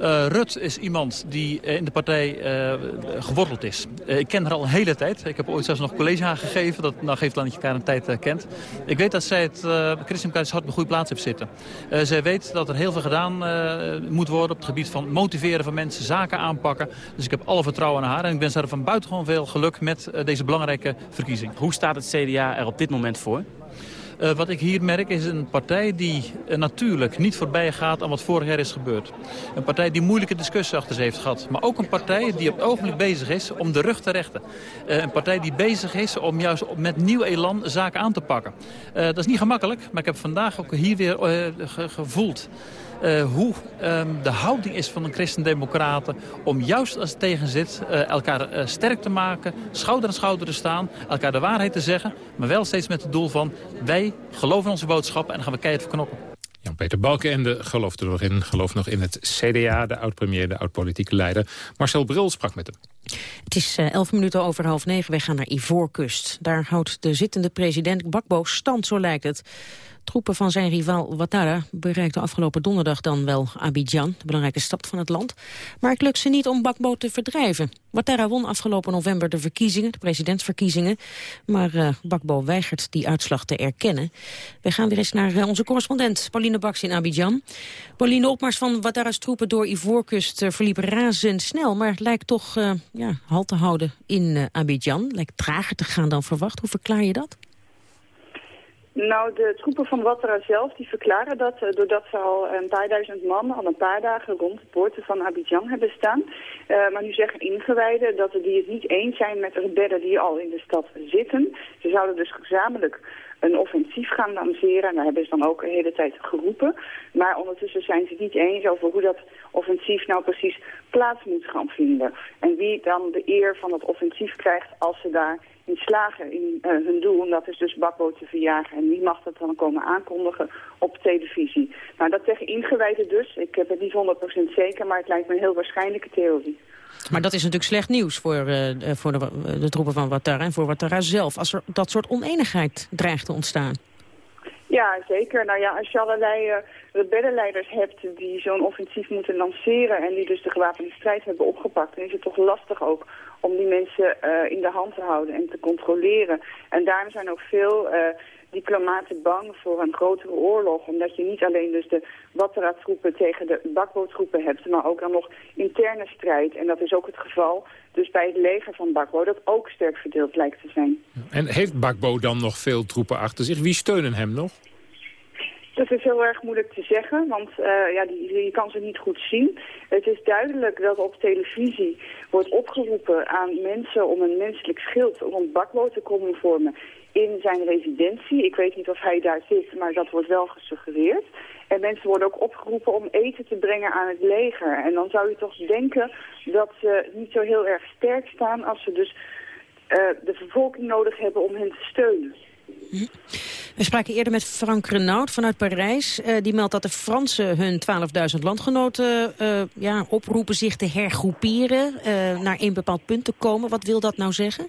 Uh, Rut is iemand die in de partij uh, geworteld is. Uh, ik ken haar al een hele tijd. Ik heb ooit zelfs nog college aan gegeven. Dat nou, geeft dan dat je een tijd kent. Ik weet dat zij het Christendemocratisch Hart op een goede plaats heeft zitten. zij weet dat er heel veel gedaan moet worden op het gebied van motiveren van mensen, zaken aanpakken. Dus ik heb alle vertrouwen in haar. En ik wens haar van buitengewoon veel geluk met deze belangrijke verkiezing. Hoe staat het CDA er op dit moment voor? Uh, wat ik hier merk is een partij die uh, natuurlijk niet voorbij gaat aan wat vorig jaar is gebeurd. Een partij die moeilijke discussies achter zich heeft gehad. Maar ook een partij die op het ogenblik bezig is om de rug te rechten. Uh, een partij die bezig is om juist met nieuw elan zaken aan te pakken. dat is niet gemakkelijk, maar ik heb vandaag ook hier weer ge gevoeld uh, hoe um, de houding is van de christendemocraten... om juist als het tegen zit uh, elkaar uh, sterk te maken, schouder aan schouder te staan... elkaar de waarheid te zeggen, maar wel steeds met het doel van... wij geloven in onze boodschap en dan gaan we keihard verknoppen. Jan-Peter Balkenende gelooft er nog in. Gelooft nog in het CDA, de oud-premier, de oud-politieke leider. Marcel Bril sprak met hem. Het is elf minuten over half negen. Wij gaan naar Ivoorkust. Daar houdt de zittende president Bakbo stand, zo lijkt het. Troepen van zijn rivaal Ouattara bereikten afgelopen donderdag dan wel Abidjan, de belangrijke stad van het land. Maar het lukt ze niet om Bakbo te verdrijven. Ouattara won afgelopen november de verkiezingen, de presidentsverkiezingen. Maar uh, Bakbo weigert die uitslag te erkennen. We gaan weer eens naar uh, onze correspondent Pauline Baks in Abidjan. Pauline, opmars van Ouattara's troepen door Ivoorkust uh, verliep razendsnel. Maar lijkt toch ja, halt te houden in Abidjan. Lijkt trager te gaan dan verwacht. Hoe verklaar je dat? Nou, de troepen van Ouattara zelf die verklaren dat uh, doordat ze al een paar duizend man al een paar dagen rond de poorten van Abidjan hebben staan. Uh, maar nu zeggen ingewijden dat die het niet eens zijn met de rebellen die al in de stad zitten. Ze zouden dus gezamenlijk een offensief gaan lanceren. En daar hebben ze dan ook de hele tijd geroepen. Maar ondertussen zijn ze niet eens over hoe dat offensief nou precies plaats moet gaan vinden. En wie dan de eer van het offensief krijgt als ze daar in slagen in uh, hun doel. En dat is dus Bakbo te verjagen. En wie mag dat dan komen aankondigen op televisie? Nou, dat tegen ingewijden dus. Ik heb het niet 100% zeker, maar het lijkt me een heel waarschijnlijke theorie. Maar dat is natuurlijk slecht nieuws voor, uh, voor de, troepen van Ouattara en voor Ouattara zelf... als er dat soort oneenigheid dreigt te ontstaan. Ja, zeker. Nou ja, als je allerlei uh, rebellenleiders hebt die zo'n offensief moeten lanceren... en die dus de gewapende strijd hebben opgepakt... dan is het toch lastig ook om die mensen uh, in de hand te houden en te controleren. En daarom zijn ook veel uh, diplomaten bang voor een grotere oorlog. Omdat je niet alleen dus de Wattera-troepen tegen de Bakbo-troepen hebt... maar ook dan nog interne strijd. En dat is ook het geval dus bij het leger van Bakbo... dat ook sterk verdeeld lijkt te zijn. En heeft Bakbo dan nog veel troepen achter zich? Wie steunen hem nog? Dat is heel erg moeilijk te zeggen, want uh, ja, die, je kan ze niet goed zien. Het is duidelijk dat op televisie wordt opgeroepen aan mensen om een menselijk schild rond Bakbo te komen vormen in zijn residentie. Ik weet niet of hij daar zit, maar dat wordt wel gesuggereerd. En mensen worden ook opgeroepen om eten te brengen aan het leger. En dan zou je toch denken dat ze niet zo heel erg sterk staan als ze dus uh, de vervolking nodig hebben om hen te steunen. We spraken eerder met Frank Renaud vanuit Parijs. Uh, die meldt dat de Fransen hun 12.000 landgenoten uh, ja, oproepen zich te hergroeperen... Naar een bepaald punt te komen. Wat wil dat nou zeggen?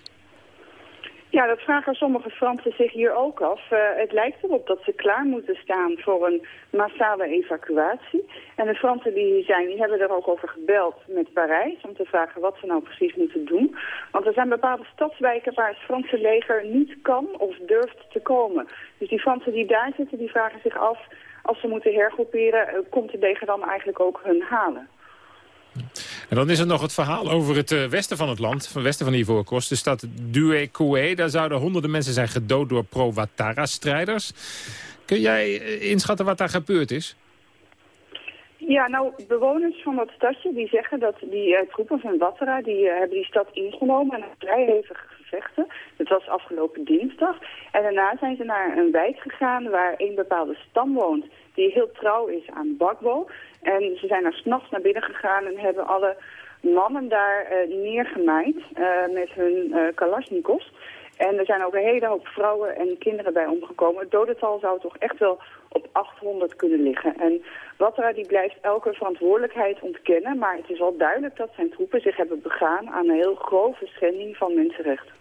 Ja, dat vragen sommige Fransen zich hier ook af. Uh, het lijkt erop dat ze klaar moeten staan voor een massale evacuatie. En de Fransen die hier zijn, die hebben er ook over gebeld met Parijs... om te vragen wat ze nou precies moeten doen. Want er zijn bepaalde stadswijken waar het Franse leger niet kan of durft te komen. Dus die Fransen die daar zitten, die vragen zich af... als ze moeten hergroeperen, uh, komt de leger dan eigenlijk ook hun halen? En dan is er nog het verhaal over het uh, westen van het land, van westen van Ivoorkust, de stad Duekoué. Daar zouden honderden mensen zijn gedood door pro-Watara-strijders. Kun jij inschatten wat daar gebeurd is? Ja, nou, bewoners van dat stadje die zeggen dat die uh, troepen van Wattera, die hebben die stad ingenomen en vrij hevige gevechten. Dat was afgelopen dinsdag. En daarna zijn ze naar een wijk gegaan waar een bepaalde stam woont die heel trouw is aan Bakbo. En ze zijn daar s'nachts naar binnen gegaan en hebben alle mannen daar uh, neergemaaid met hun uh, kalasjnikos. En er zijn ook een hele hoop vrouwen en kinderen bij omgekomen. Het dodental zou toch echt wel op 800 kunnen liggen. En Wattera die blijft elke verantwoordelijkheid ontkennen. Maar het is wel duidelijk dat zijn troepen zich hebben begaan aan een heel grove schending van mensenrechten.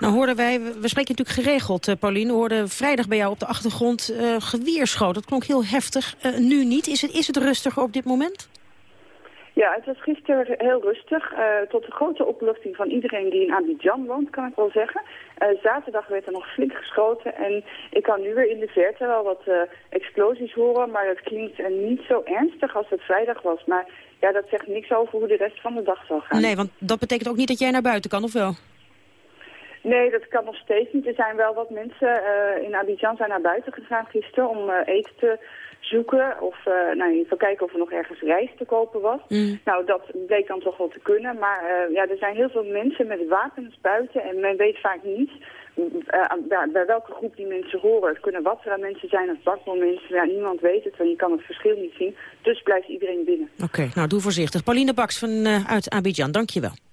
Nou hoorden wij, we spreken natuurlijk geregeld, uh, Pauline. Hoorden vrijdag bij jou op de achtergrond uh. Dat klonk heel heftig. Uh, nu niet. Is het, is het rustiger op dit moment? Ja, het was gisteren heel rustig. Uh, tot de grote opluchting van iedereen die in Abidjan woont, kan ik wel zeggen. Uh, zaterdag werd er nog flink geschoten en ik kan nu weer in de verte wel wat uh, explosies horen. Maar dat klinkt niet zo ernstig als het vrijdag was. Maar ja, dat zegt niks over hoe de rest van de dag zal gaan. Nee, want dat betekent ook niet dat jij naar buiten kan, of wel? Nee, dat kan nog steeds niet. Er zijn wel wat mensen in Abidjan zijn naar buiten gegaan gisteren om eten te zoeken. Of uh, nou, in ieder geval kijken of er nog ergens rijst te kopen was. Mm. Nou, dat bleek dan toch wel te kunnen. Maar uh, ja, er zijn heel veel mensen met wapens buiten. En men weet vaak niet uh, bij, bij welke groep die mensen horen. Het kunnen Wattera mensen zijn of Bakbo mensen. Ja, niemand weet het, want je kan het verschil niet zien. Dus blijft iedereen binnen. Oké, okay, nou doe voorzichtig. Pauline Baks van, uit Abidjan, dankjewel.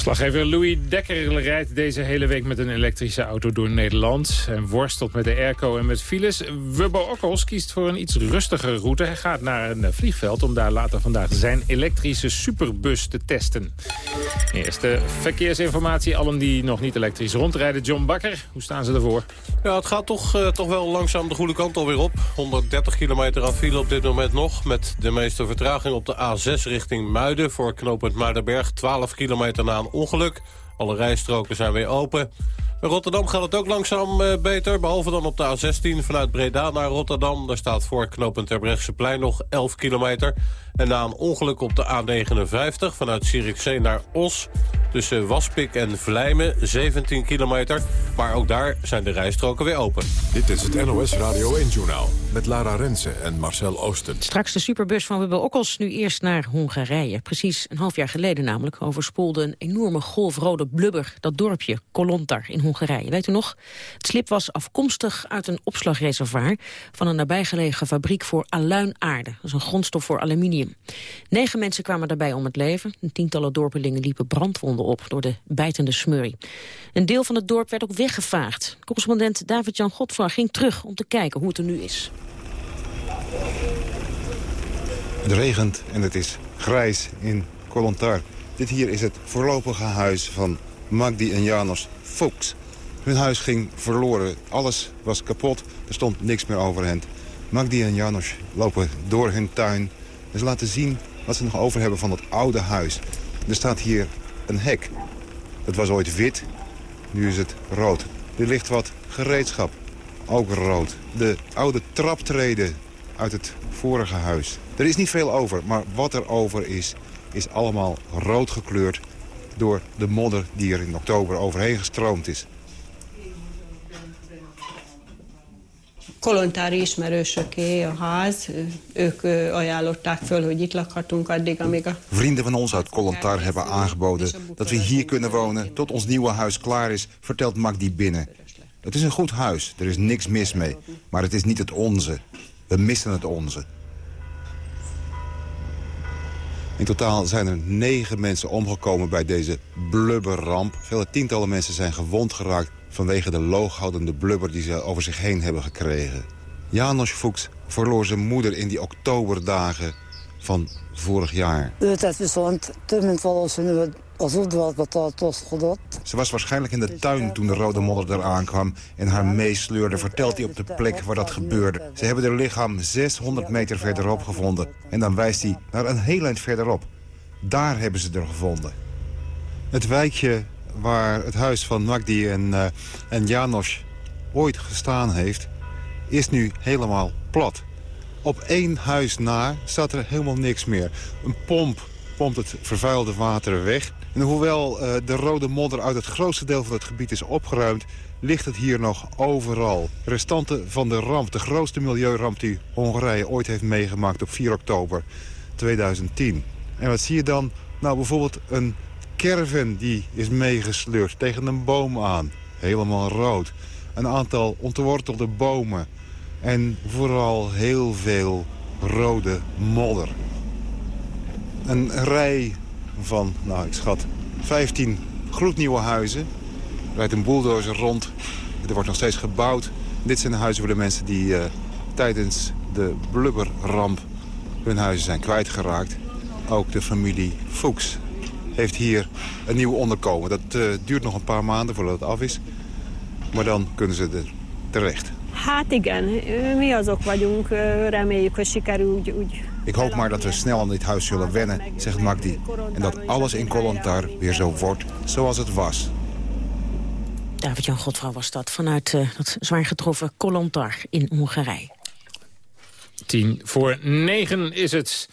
Slaggever Louis Dekker rijdt deze hele week met een elektrische auto door Nederland. En worstelt met de airco en met files. Wubbo Okkels kiest voor een iets rustigere route. Hij gaat naar een vliegveld om daar later vandaag zijn elektrische superbus te testen. Eerste verkeersinformatie. Allen die nog niet elektrisch rondrijden. John Bakker, hoe staan ze ervoor? Ja, het gaat toch, uh, toch wel langzaam de goede kant alweer op. 130 kilometer aan file op dit moment nog. Met de meeste vertraging op de A6 richting Muiden. Voor knooppunt Muidenberg 12 kilometer na een ongeluk. Alle rijstroken zijn weer open. In Rotterdam gaat het ook langzaam uh, beter. Behalve dan op de A16 vanuit Breda naar Rotterdam. Daar staat voor knooppunt Terbrechtseplein nog 11 kilometer. En na een ongeluk op de A59 vanuit Zierikzee naar Os... tussen Waspik en Vlijmen 17 kilometer. Maar ook daar zijn de rijstroken weer open. Dit is het NOS Radio 1-journaal met Lara Rensen en Marcel Oosten. Straks de superbus van Wubbe Okkels nu eerst naar Hongarije. Precies een half jaar geleden namelijk overspoelde een enorme golf rode blubber... dat dorpje Kolontar in Hongarije. Weet u nog? Het slip was afkomstig uit een opslagreservoir... van een nabijgelegen fabriek voor aluinaarde. Dat is een grondstof voor aluminium. Negen mensen kwamen daarbij om het leven. Een tientallen dorpelingen liepen brandwonden op door de bijtende smurrie. Een deel van het dorp werd ook weggevaagd. Correspondent David-Jan Godfra ging terug om te kijken hoe het er nu is. Het regent en het is grijs in Kolontar. Dit hier is het voorlopige huis van Magdi en Janos Fuchs. Hun huis ging verloren. Alles was kapot. Er stond niks meer overhand. Magdi en Janos lopen door hun tuin ze laten zien wat ze nog over hebben van het oude huis. Er staat hier een hek. Dat was ooit wit, nu is het rood. Er ligt wat gereedschap, ook rood. De oude traptreden uit het vorige huis. Er is niet veel over, maar wat er over is, is allemaal rood gekleurd... door de modder die er in oktober overheen gestroomd is. kolontári ismerősöké a ház. Ők ajánlották föl, hogy itt lakhatunk addig, amíg a... Vrienden van ons uit Kolontar hebben aangeboden dat we hier kunnen wonen tot ons nieuwe huis klaar is, vertelt Magdi binnen. Het is een goed huis, er is niks mis mee, maar het is niet het onze. We missen het onze. In totaal zijn er negen mensen omgekomen bij deze blubberramp. Vele tientallen mensen zijn gewond geraakt vanwege de looghoudende blubber die ze over zich heen hebben gekregen. Janos Fuchs verloor zijn moeder in die oktoberdagen van vorig jaar. Ze was waarschijnlijk in de tuin toen de rode modder eraan kwam en haar meesleurde, vertelt hij op de plek waar dat gebeurde. Ze hebben haar lichaam 600 meter verderop gevonden en dan wijst hij naar een heel eind verderop. Daar hebben ze er gevonden. Het wijkje waar het huis van Magdi en, uh, en Janos ooit gestaan heeft... is nu helemaal plat. Op één huis na staat er helemaal niks meer. Een pomp pompt het vervuilde water weg. En hoewel uh, de rode modder uit het grootste deel van het gebied is opgeruimd... ligt het hier nog overal. Restanten van de ramp, de grootste milieuramp die Hongarije ooit heeft meegemaakt... op 4 oktober 2010. En wat zie je dan? Nou, bijvoorbeeld een caravan die is meegesleurd tegen een boom aan. Helemaal rood. Een aantal ontwortelde bomen. En vooral heel veel rode modder. Een rij van, nou ik schat, 15 gloednieuwe huizen. Er rijdt een bulldozer rond. Er wordt nog steeds gebouwd. Dit zijn de huizen voor de mensen die uh, tijdens de blubberramp hun huizen zijn kwijtgeraakt. Ook de familie Fuchs heeft hier een nieuw onderkomen. Dat uh, duurt nog een paar maanden voordat het af is. Maar dan kunnen ze er terecht. Hát igen, mi azok vagyunk, reméljük, úgy, úgy ik hoop maar dat we snel aan dit huis zullen wennen, zegt Magdi. En dat alles in Kolontar weer zo wordt zoals het was. David-Jan Godvrouw was dat, vanuit uh, dat zwaar getroffen Kolontar in Hongarije. Tien voor negen is het.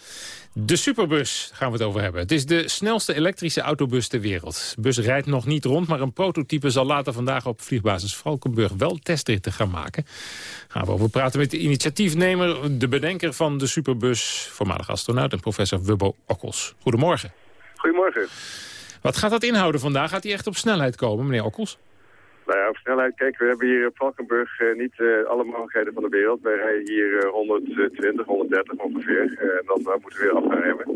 De superbus gaan we het over hebben. Het is de snelste elektrische autobus ter wereld. De bus rijdt nog niet rond, maar een prototype zal later vandaag op vliegbasis Valkenburg wel testritten gaan maken. Gaan we over praten met de initiatiefnemer, de bedenker van de superbus, voormalig astronaut en professor Wubbo Okkels. Goedemorgen. Goedemorgen. Wat gaat dat inhouden vandaag? Gaat hij echt op snelheid komen, meneer Okkels? Nou ja, op snelheid, kijk, we hebben hier op Valkenburg uh, niet uh, alle mogelijkheden van de wereld. Wij rijden hier uh, 120, 130 ongeveer. en dan moeten we weer af gaan remmen.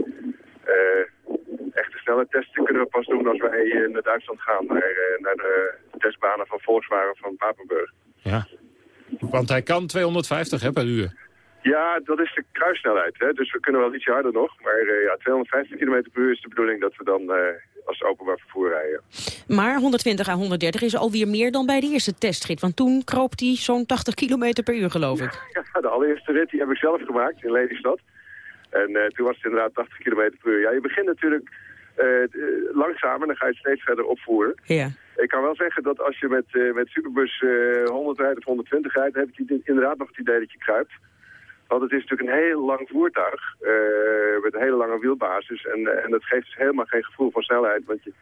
echte snelheidstesten kunnen we pas doen als wij naar Duitsland gaan, naar, naar de testbanen van Volkswagen van Papenburg. Ja, want hij kan 250 hè, per uur. Ja, dat is de kruissnelheid. Hè? Dus we kunnen wel ietsje harder nog. Maar ja, 250 km per uur is de bedoeling dat we dan als openbaar vervoer rijden. Maar 120 à 130 is alweer meer dan bij de eerste testrit. Want toen kroop hij zo'n 80 km per uur, geloof ik. Ja, de allereerste rit die heb ik zelf gemaakt in Lelystad. En uh, toen was het inderdaad 80 km per uur. Ja, je begint natuurlijk langzamer, dan ga je het steeds verder opvoeren. Ja. Ik kan wel zeggen dat als je met, met Superbus 100 rijdt of 120 rijdt... heb je inderdaad nog het idee dat je kruipt. Want het is natuurlijk een heel lang voertuig uh, met een hele lange wielbasis. En, uh, en dat geeft dus helemaal geen gevoel van snelheid. Want je,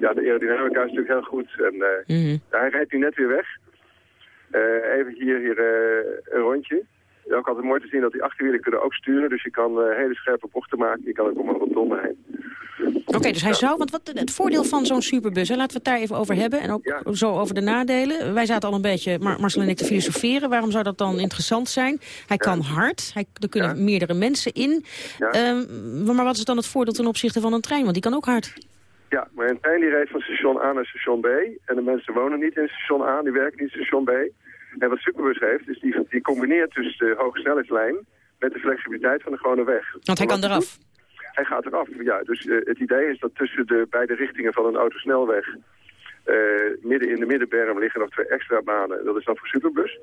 ja, de aerodynamica is natuurlijk heel goed. En uh, mm -hmm. hij rijdt nu net weer weg. even hier, hier een rondje. Ook altijd mooi te zien dat die achterwielen kunnen ook sturen. Dus je kan hele scherpe bochten maken. Je kan ook om een rotonde heen. Oké, dus hij zou, want wat het voordeel van zo'n superbus, hè, laten we het daar even over hebben. En ook ja. zo over de nadelen. Wij zaten al een beetje, Mar Marcel en ik, te filosoferen. Waarom zou dat dan interessant zijn? Hij kan hard, hij, er kunnen ja. meerdere mensen in. Um, maar wat is dan het voordeel ten opzichte van een trein? Want die kan ook hard. Ja, maar een trein die rijdt van station A naar station B. En de mensen wonen niet in station A, die werken niet in station B. En wat Superbus heeft, is die, die combineert dus de hoge snelheidslijn met de flexibiliteit van de gewone weg. Want hij kan eraf. Hij gaat eraf, ja. Dus uh, het idee is dat tussen de beide richtingen van een autosnelweg... Uh, midden in de middenberm liggen nog twee extra banen. Dat is dan voor Superbus.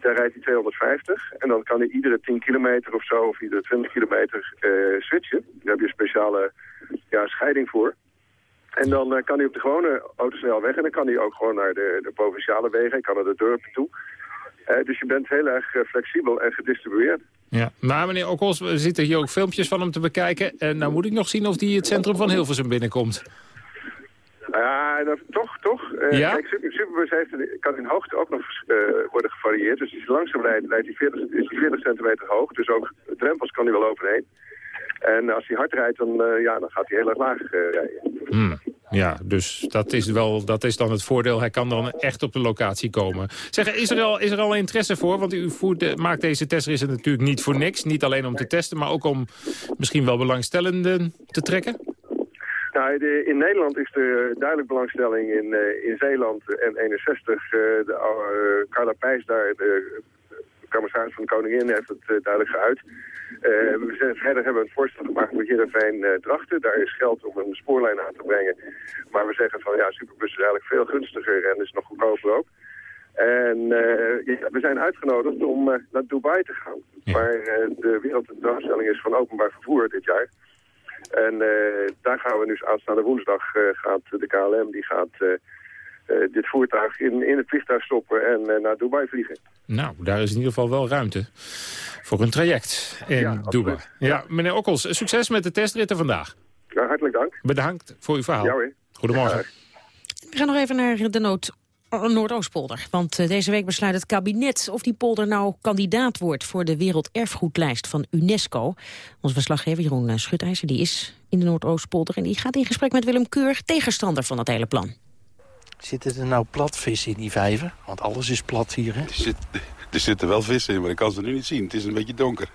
Daar rijdt hij 250 en dan kan hij iedere 10 kilometer of zo... of iedere 20 kilometer uh, switchen. Daar heb je een speciale ja, scheiding voor. En dan kan hij op de gewone autosnelweg... en dan kan hij ook gewoon naar de, de provinciale wegen. Hij kan naar de dorpen toe. Uh, dus je bent heel erg uh, flexibel en gedistribueerd. Ja, maar meneer Okkels, we zitten hier ook filmpjes van hem te bekijken. En nou moet ik nog zien of hij het centrum van Hilversum binnenkomt. Ja, dat, toch, toch. Uh, ja? Kijk, Superbus heeft, kan in hoogte ook nog worden gevarieerd. Dus hij langzaam rijdt, rijdt hij 40, is hij 40 centimeter hoog. Dus ook drempels kan hij wel overheen. En als hij hard rijdt, dan, ja, dan gaat hij heel erg laag rijden. Hmm. Ja, dus dat is, wel, dat is dan het voordeel. Hij kan dan echt op de locatie komen. Zeg, is er al, is er al interesse voor? Want u voert, maakt deze testrit natuurlijk niet voor niks. Niet alleen om te testen, maar ook om misschien wel belangstellenden te trekken? Nou, in Nederland is er duidelijk belangstelling in, uh, in Zeeland en 61. Uh, de Carla Pijs daar, de commissaris van de Koningin, heeft het duidelijk geuit. We zijn, verder hebben we een voorstel gemaakt voor Heerenveen uh, Drachten. Daar is geld om een spoorlijn aan te brengen. Maar we zeggen van ja, Superbus is eigenlijk veel gunstiger en is nog goedkoper ook. En ja, we zijn uitgenodigd om naar Dubai te gaan. Ja. Waar de wereldtentoonstelling is van openbaar vervoer dit jaar. En daar gaan we nu aanstaande woensdag gaat de KLM die gaat uh, dit voertuig in, in het vliegtuig stoppen en naar Dubai vliegen. Nou, daar is in ieder geval wel ruimte voor een traject in ja, Dubai. Ja, meneer Okkels, succes met de testritten vandaag. Ja, hartelijk dank. Bedankt voor uw verhaal. Ja, hoor. Goedemorgen. We gaan nog even naar de nood Noordoostpolder. Want eh, deze week besluit het kabinet of die polder nou kandidaat wordt... voor de Werelderfgoedlijst van UNESCO. Onze verslaggever Jeroen eh, Schutijzer die is in de Noordoostpolder... en die gaat in gesprek met Willem Keur, tegenstander van het hele plan. Zitten er nou platvissen in die vijver? Want alles is plat hier, hè? Er, zit, er zitten wel vissen in, maar ik kan ze nu niet zien. Het is een beetje donker.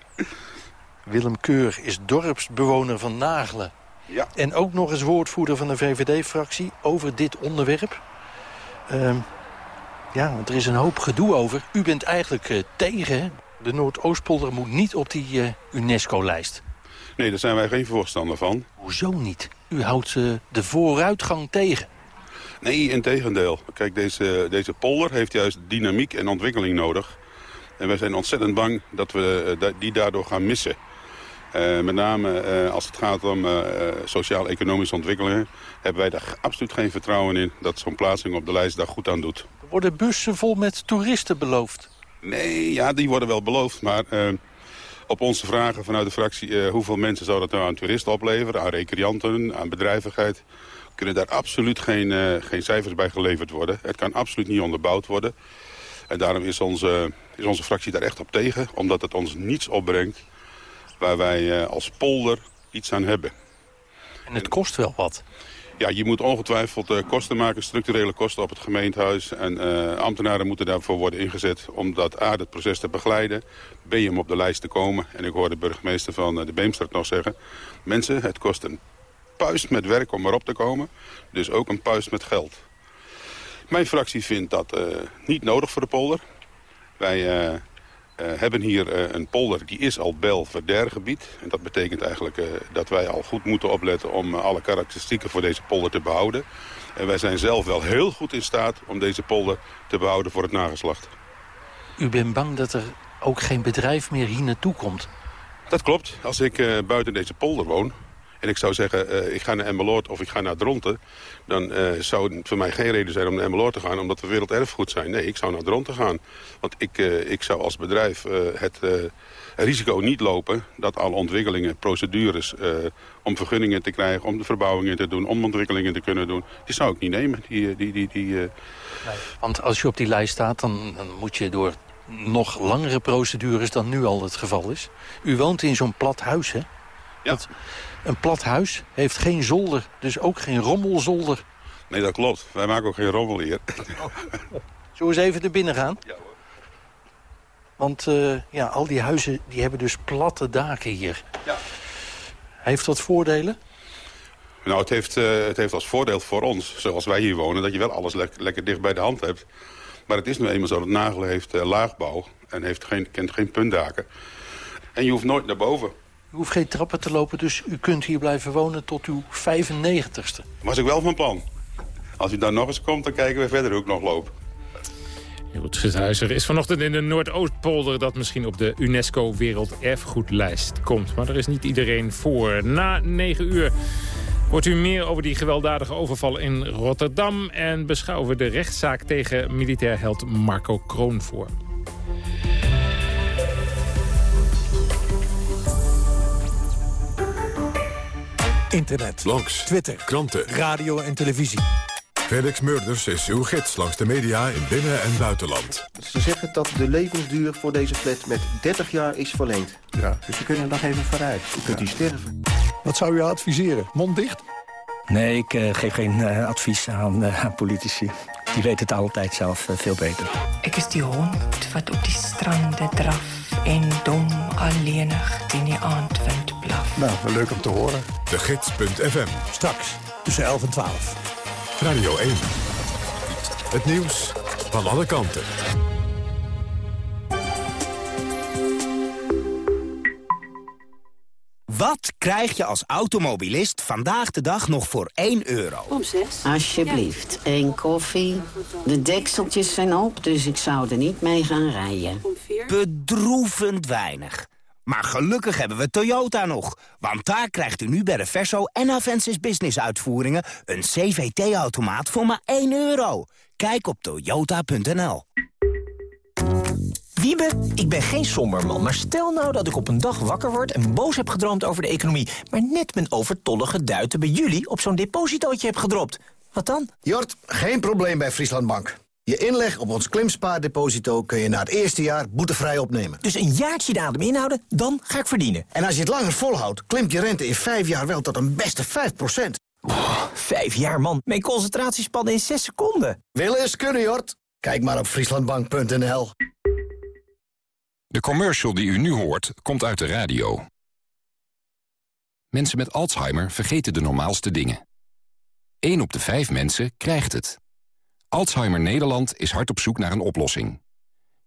Willem Keur is dorpsbewoner van Nagelen. Ja. En ook nog eens woordvoerder van de VVD-fractie over dit onderwerp. Ehm, ja, want er is een hoop gedoe over. U bent eigenlijk eh, tegen, hè? De Noordoostpolder moet niet op die eh, UNESCO-lijst. Nee, daar zijn wij geen voorstander van. Hoezo niet? U houdt eh, de vooruitgang tegen. Nee, in tegendeel. Kijk, deze, deze polder heeft juist dynamiek en ontwikkeling nodig. En wij zijn ontzettend bang dat we eh, die daardoor gaan missen. Uh, met name uh, als het gaat om uh, sociaal-economische ontwikkelingen... hebben wij daar absoluut geen vertrouwen in dat zo'n plaatsing op de lijst daar goed aan doet. Worden bussen vol met toeristen beloofd. Nee, ja, die worden wel beloofd, maar op onze vragen vanuit de fractie... hoeveel mensen zou dat nou aan toeristen opleveren, aan recreanten, aan bedrijvigheid... kunnen daar absoluut geen, geen cijfers bij geleverd worden. Het kan absoluut niet onderbouwd worden. En daarom is onze, is onze fractie daar echt op tegen, omdat het ons niets opbrengt waar wij als polder iets aan hebben. En het kost wel wat? Ja, je moet ongetwijfeld kosten maken, structurele kosten op het gemeentehuis. En uh, ambtenaren moeten daarvoor worden ingezet om dat A, het proces te begeleiden. B, om op de lijst te komen. En ik hoor de burgemeester van de Beemstraat nog zeggen... mensen, het kost een puist met werk om erop te komen. Dus ook een puist met geld. Mijn fractie vindt dat uh, niet nodig voor de polder. Wij... Uh, uh, hebben hier een polder, die is al Belvedere gebied. En dat betekent eigenlijk dat wij al goed moeten opletten om alle karakteristieken voor deze polder te behouden. En wij zijn zelf wel heel goed in staat om deze polder te behouden voor het nageslacht. U bent bang dat er ook geen bedrijf meer hier naartoe komt? Dat klopt. Als ik buiten deze polder woon, en ik zou zeggen, uh, ik ga naar Emmeloord of ik ga naar Dronten... dan uh, zou het voor mij geen reden zijn om naar Emmeloord te gaan... omdat we werelderfgoed zijn. Nee, ik zou naar Dronten gaan. Want ik, uh, ik zou als bedrijf het risico niet lopen... dat alle ontwikkelingen, procedures om vergunningen te krijgen... om de verbouwingen te doen, om ontwikkelingen te kunnen doen... die zou ik niet nemen. Die, die, die, die, nee, want als je op die lijst staat, dan moet je door nog langere procedures dan nu al het geval is. U woont in zo'n plat huis, hè? Ja. Dat, een plat huis heeft geen zolder, dus ook geen rommelzolder. Nee, dat klopt. Wij maken ook geen rommel hier. Oh. Zullen we eens even naar binnen gaan? Ja hoor. Want uh, ja, al die huizen die hebben dus platte daken hier. Ja. Heeft dat voordelen? Nou, het heeft, uh, het heeft als voordeel voor ons, zoals wij hier wonen... dat je wel alles le lekker dicht bij de hand hebt. Maar het is nu eenmaal zo dat Nagelen heeft uh, laagbouw en heeft geen, kent geen puntdaken. En je hoeft nooit naar boven. U hoeft geen trappen te lopen, dus u kunt hier blijven wonen tot uw 95ste. Was ik wel van plan. Als u daar nog eens komt, dan kijken we verder hoe ik nog loop. Jeroen Schuthuizer is vanochtend in de Noordoostpolder... dat misschien op de UNESCO Werelderfgoedlijst komt. Maar er is niet iedereen voor. Na 9 uur Hoort u meer over die gewelddadige overval in Rotterdam... en beschouwen we de rechtszaak tegen militair held Marco Kroon voor. Internet, langs, Twitter, kranten, radio en televisie. Felix Murders is uw gids langs de media in binnen- en buitenland. Ze zeggen dat de levensduur voor deze flat met 30 jaar is verlengd. Ja. Dus we kunnen nog even vooruit. U kunt hier sterven. Wat zou u adviseren? Mond dicht? Nee, ik uh, geef geen uh, advies aan, uh, aan, politici. Die weten het altijd zelf veel beter. Ik is die hond wat op die stranden draf... en dom alleenig in die aandwind blaf. Nou, leuk om te horen. De Gids.fm. Straks, tussen 11 en 12. Radio 1. Het nieuws van alle kanten. Wat krijg je als automobilist vandaag de dag nog voor 1 euro? Om 6. Alsjeblieft, één koffie. De dekseltjes zijn op, dus ik zou er niet mee gaan rijden. Bedroevend weinig. Maar gelukkig hebben we Toyota nog. Want daar krijgt u nu bij de Verso en Avensis Business uitvoeringen... een CVT-automaat voor maar 1 euro. Kijk op toyota.nl. Wiebe, ik ben geen somber man, maar stel nou dat ik op een dag wakker word... en boos heb gedroomd over de economie... maar net mijn overtollige duiten bij jullie op zo'n depositootje heb gedropt. Wat dan? Jort, geen probleem bij Frieslandbank. Je inleg op ons klimspaardeposito kun je na het eerste jaar boetevrij opnemen. Dus een jaartje de adem inhouden, dan ga ik verdienen. En als je het langer volhoudt, klimt je rente in vijf jaar wel tot een beste 5 Oh, vijf jaar, man. Mijn concentratiespannen in zes seconden. Willen is kunnen, Jort. Kijk maar op frieslandbank.nl. De commercial die u nu hoort, komt uit de radio. Mensen met Alzheimer vergeten de normaalste dingen. 1 op de 5 mensen krijgt het. Alzheimer Nederland is hard op zoek naar een oplossing.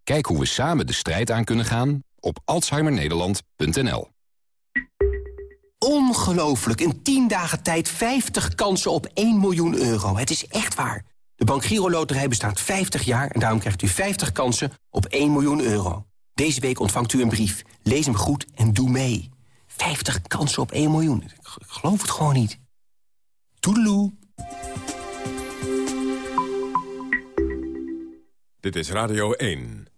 Kijk hoe we samen de strijd aan kunnen gaan op alzheimernederland.nl. Ongelooflijk, in 10 dagen tijd 50 kansen op 1 miljoen euro. Het is echt waar. De Bank Giro Loterij bestaat 50 jaar en daarom krijgt u 50 kansen op 1 miljoen euro. Deze week ontvangt u een brief. Lees hem goed en doe mee. 50 kansen op 1 miljoen. Ik geloof het gewoon niet. Toedeloe. Dit is Radio 1.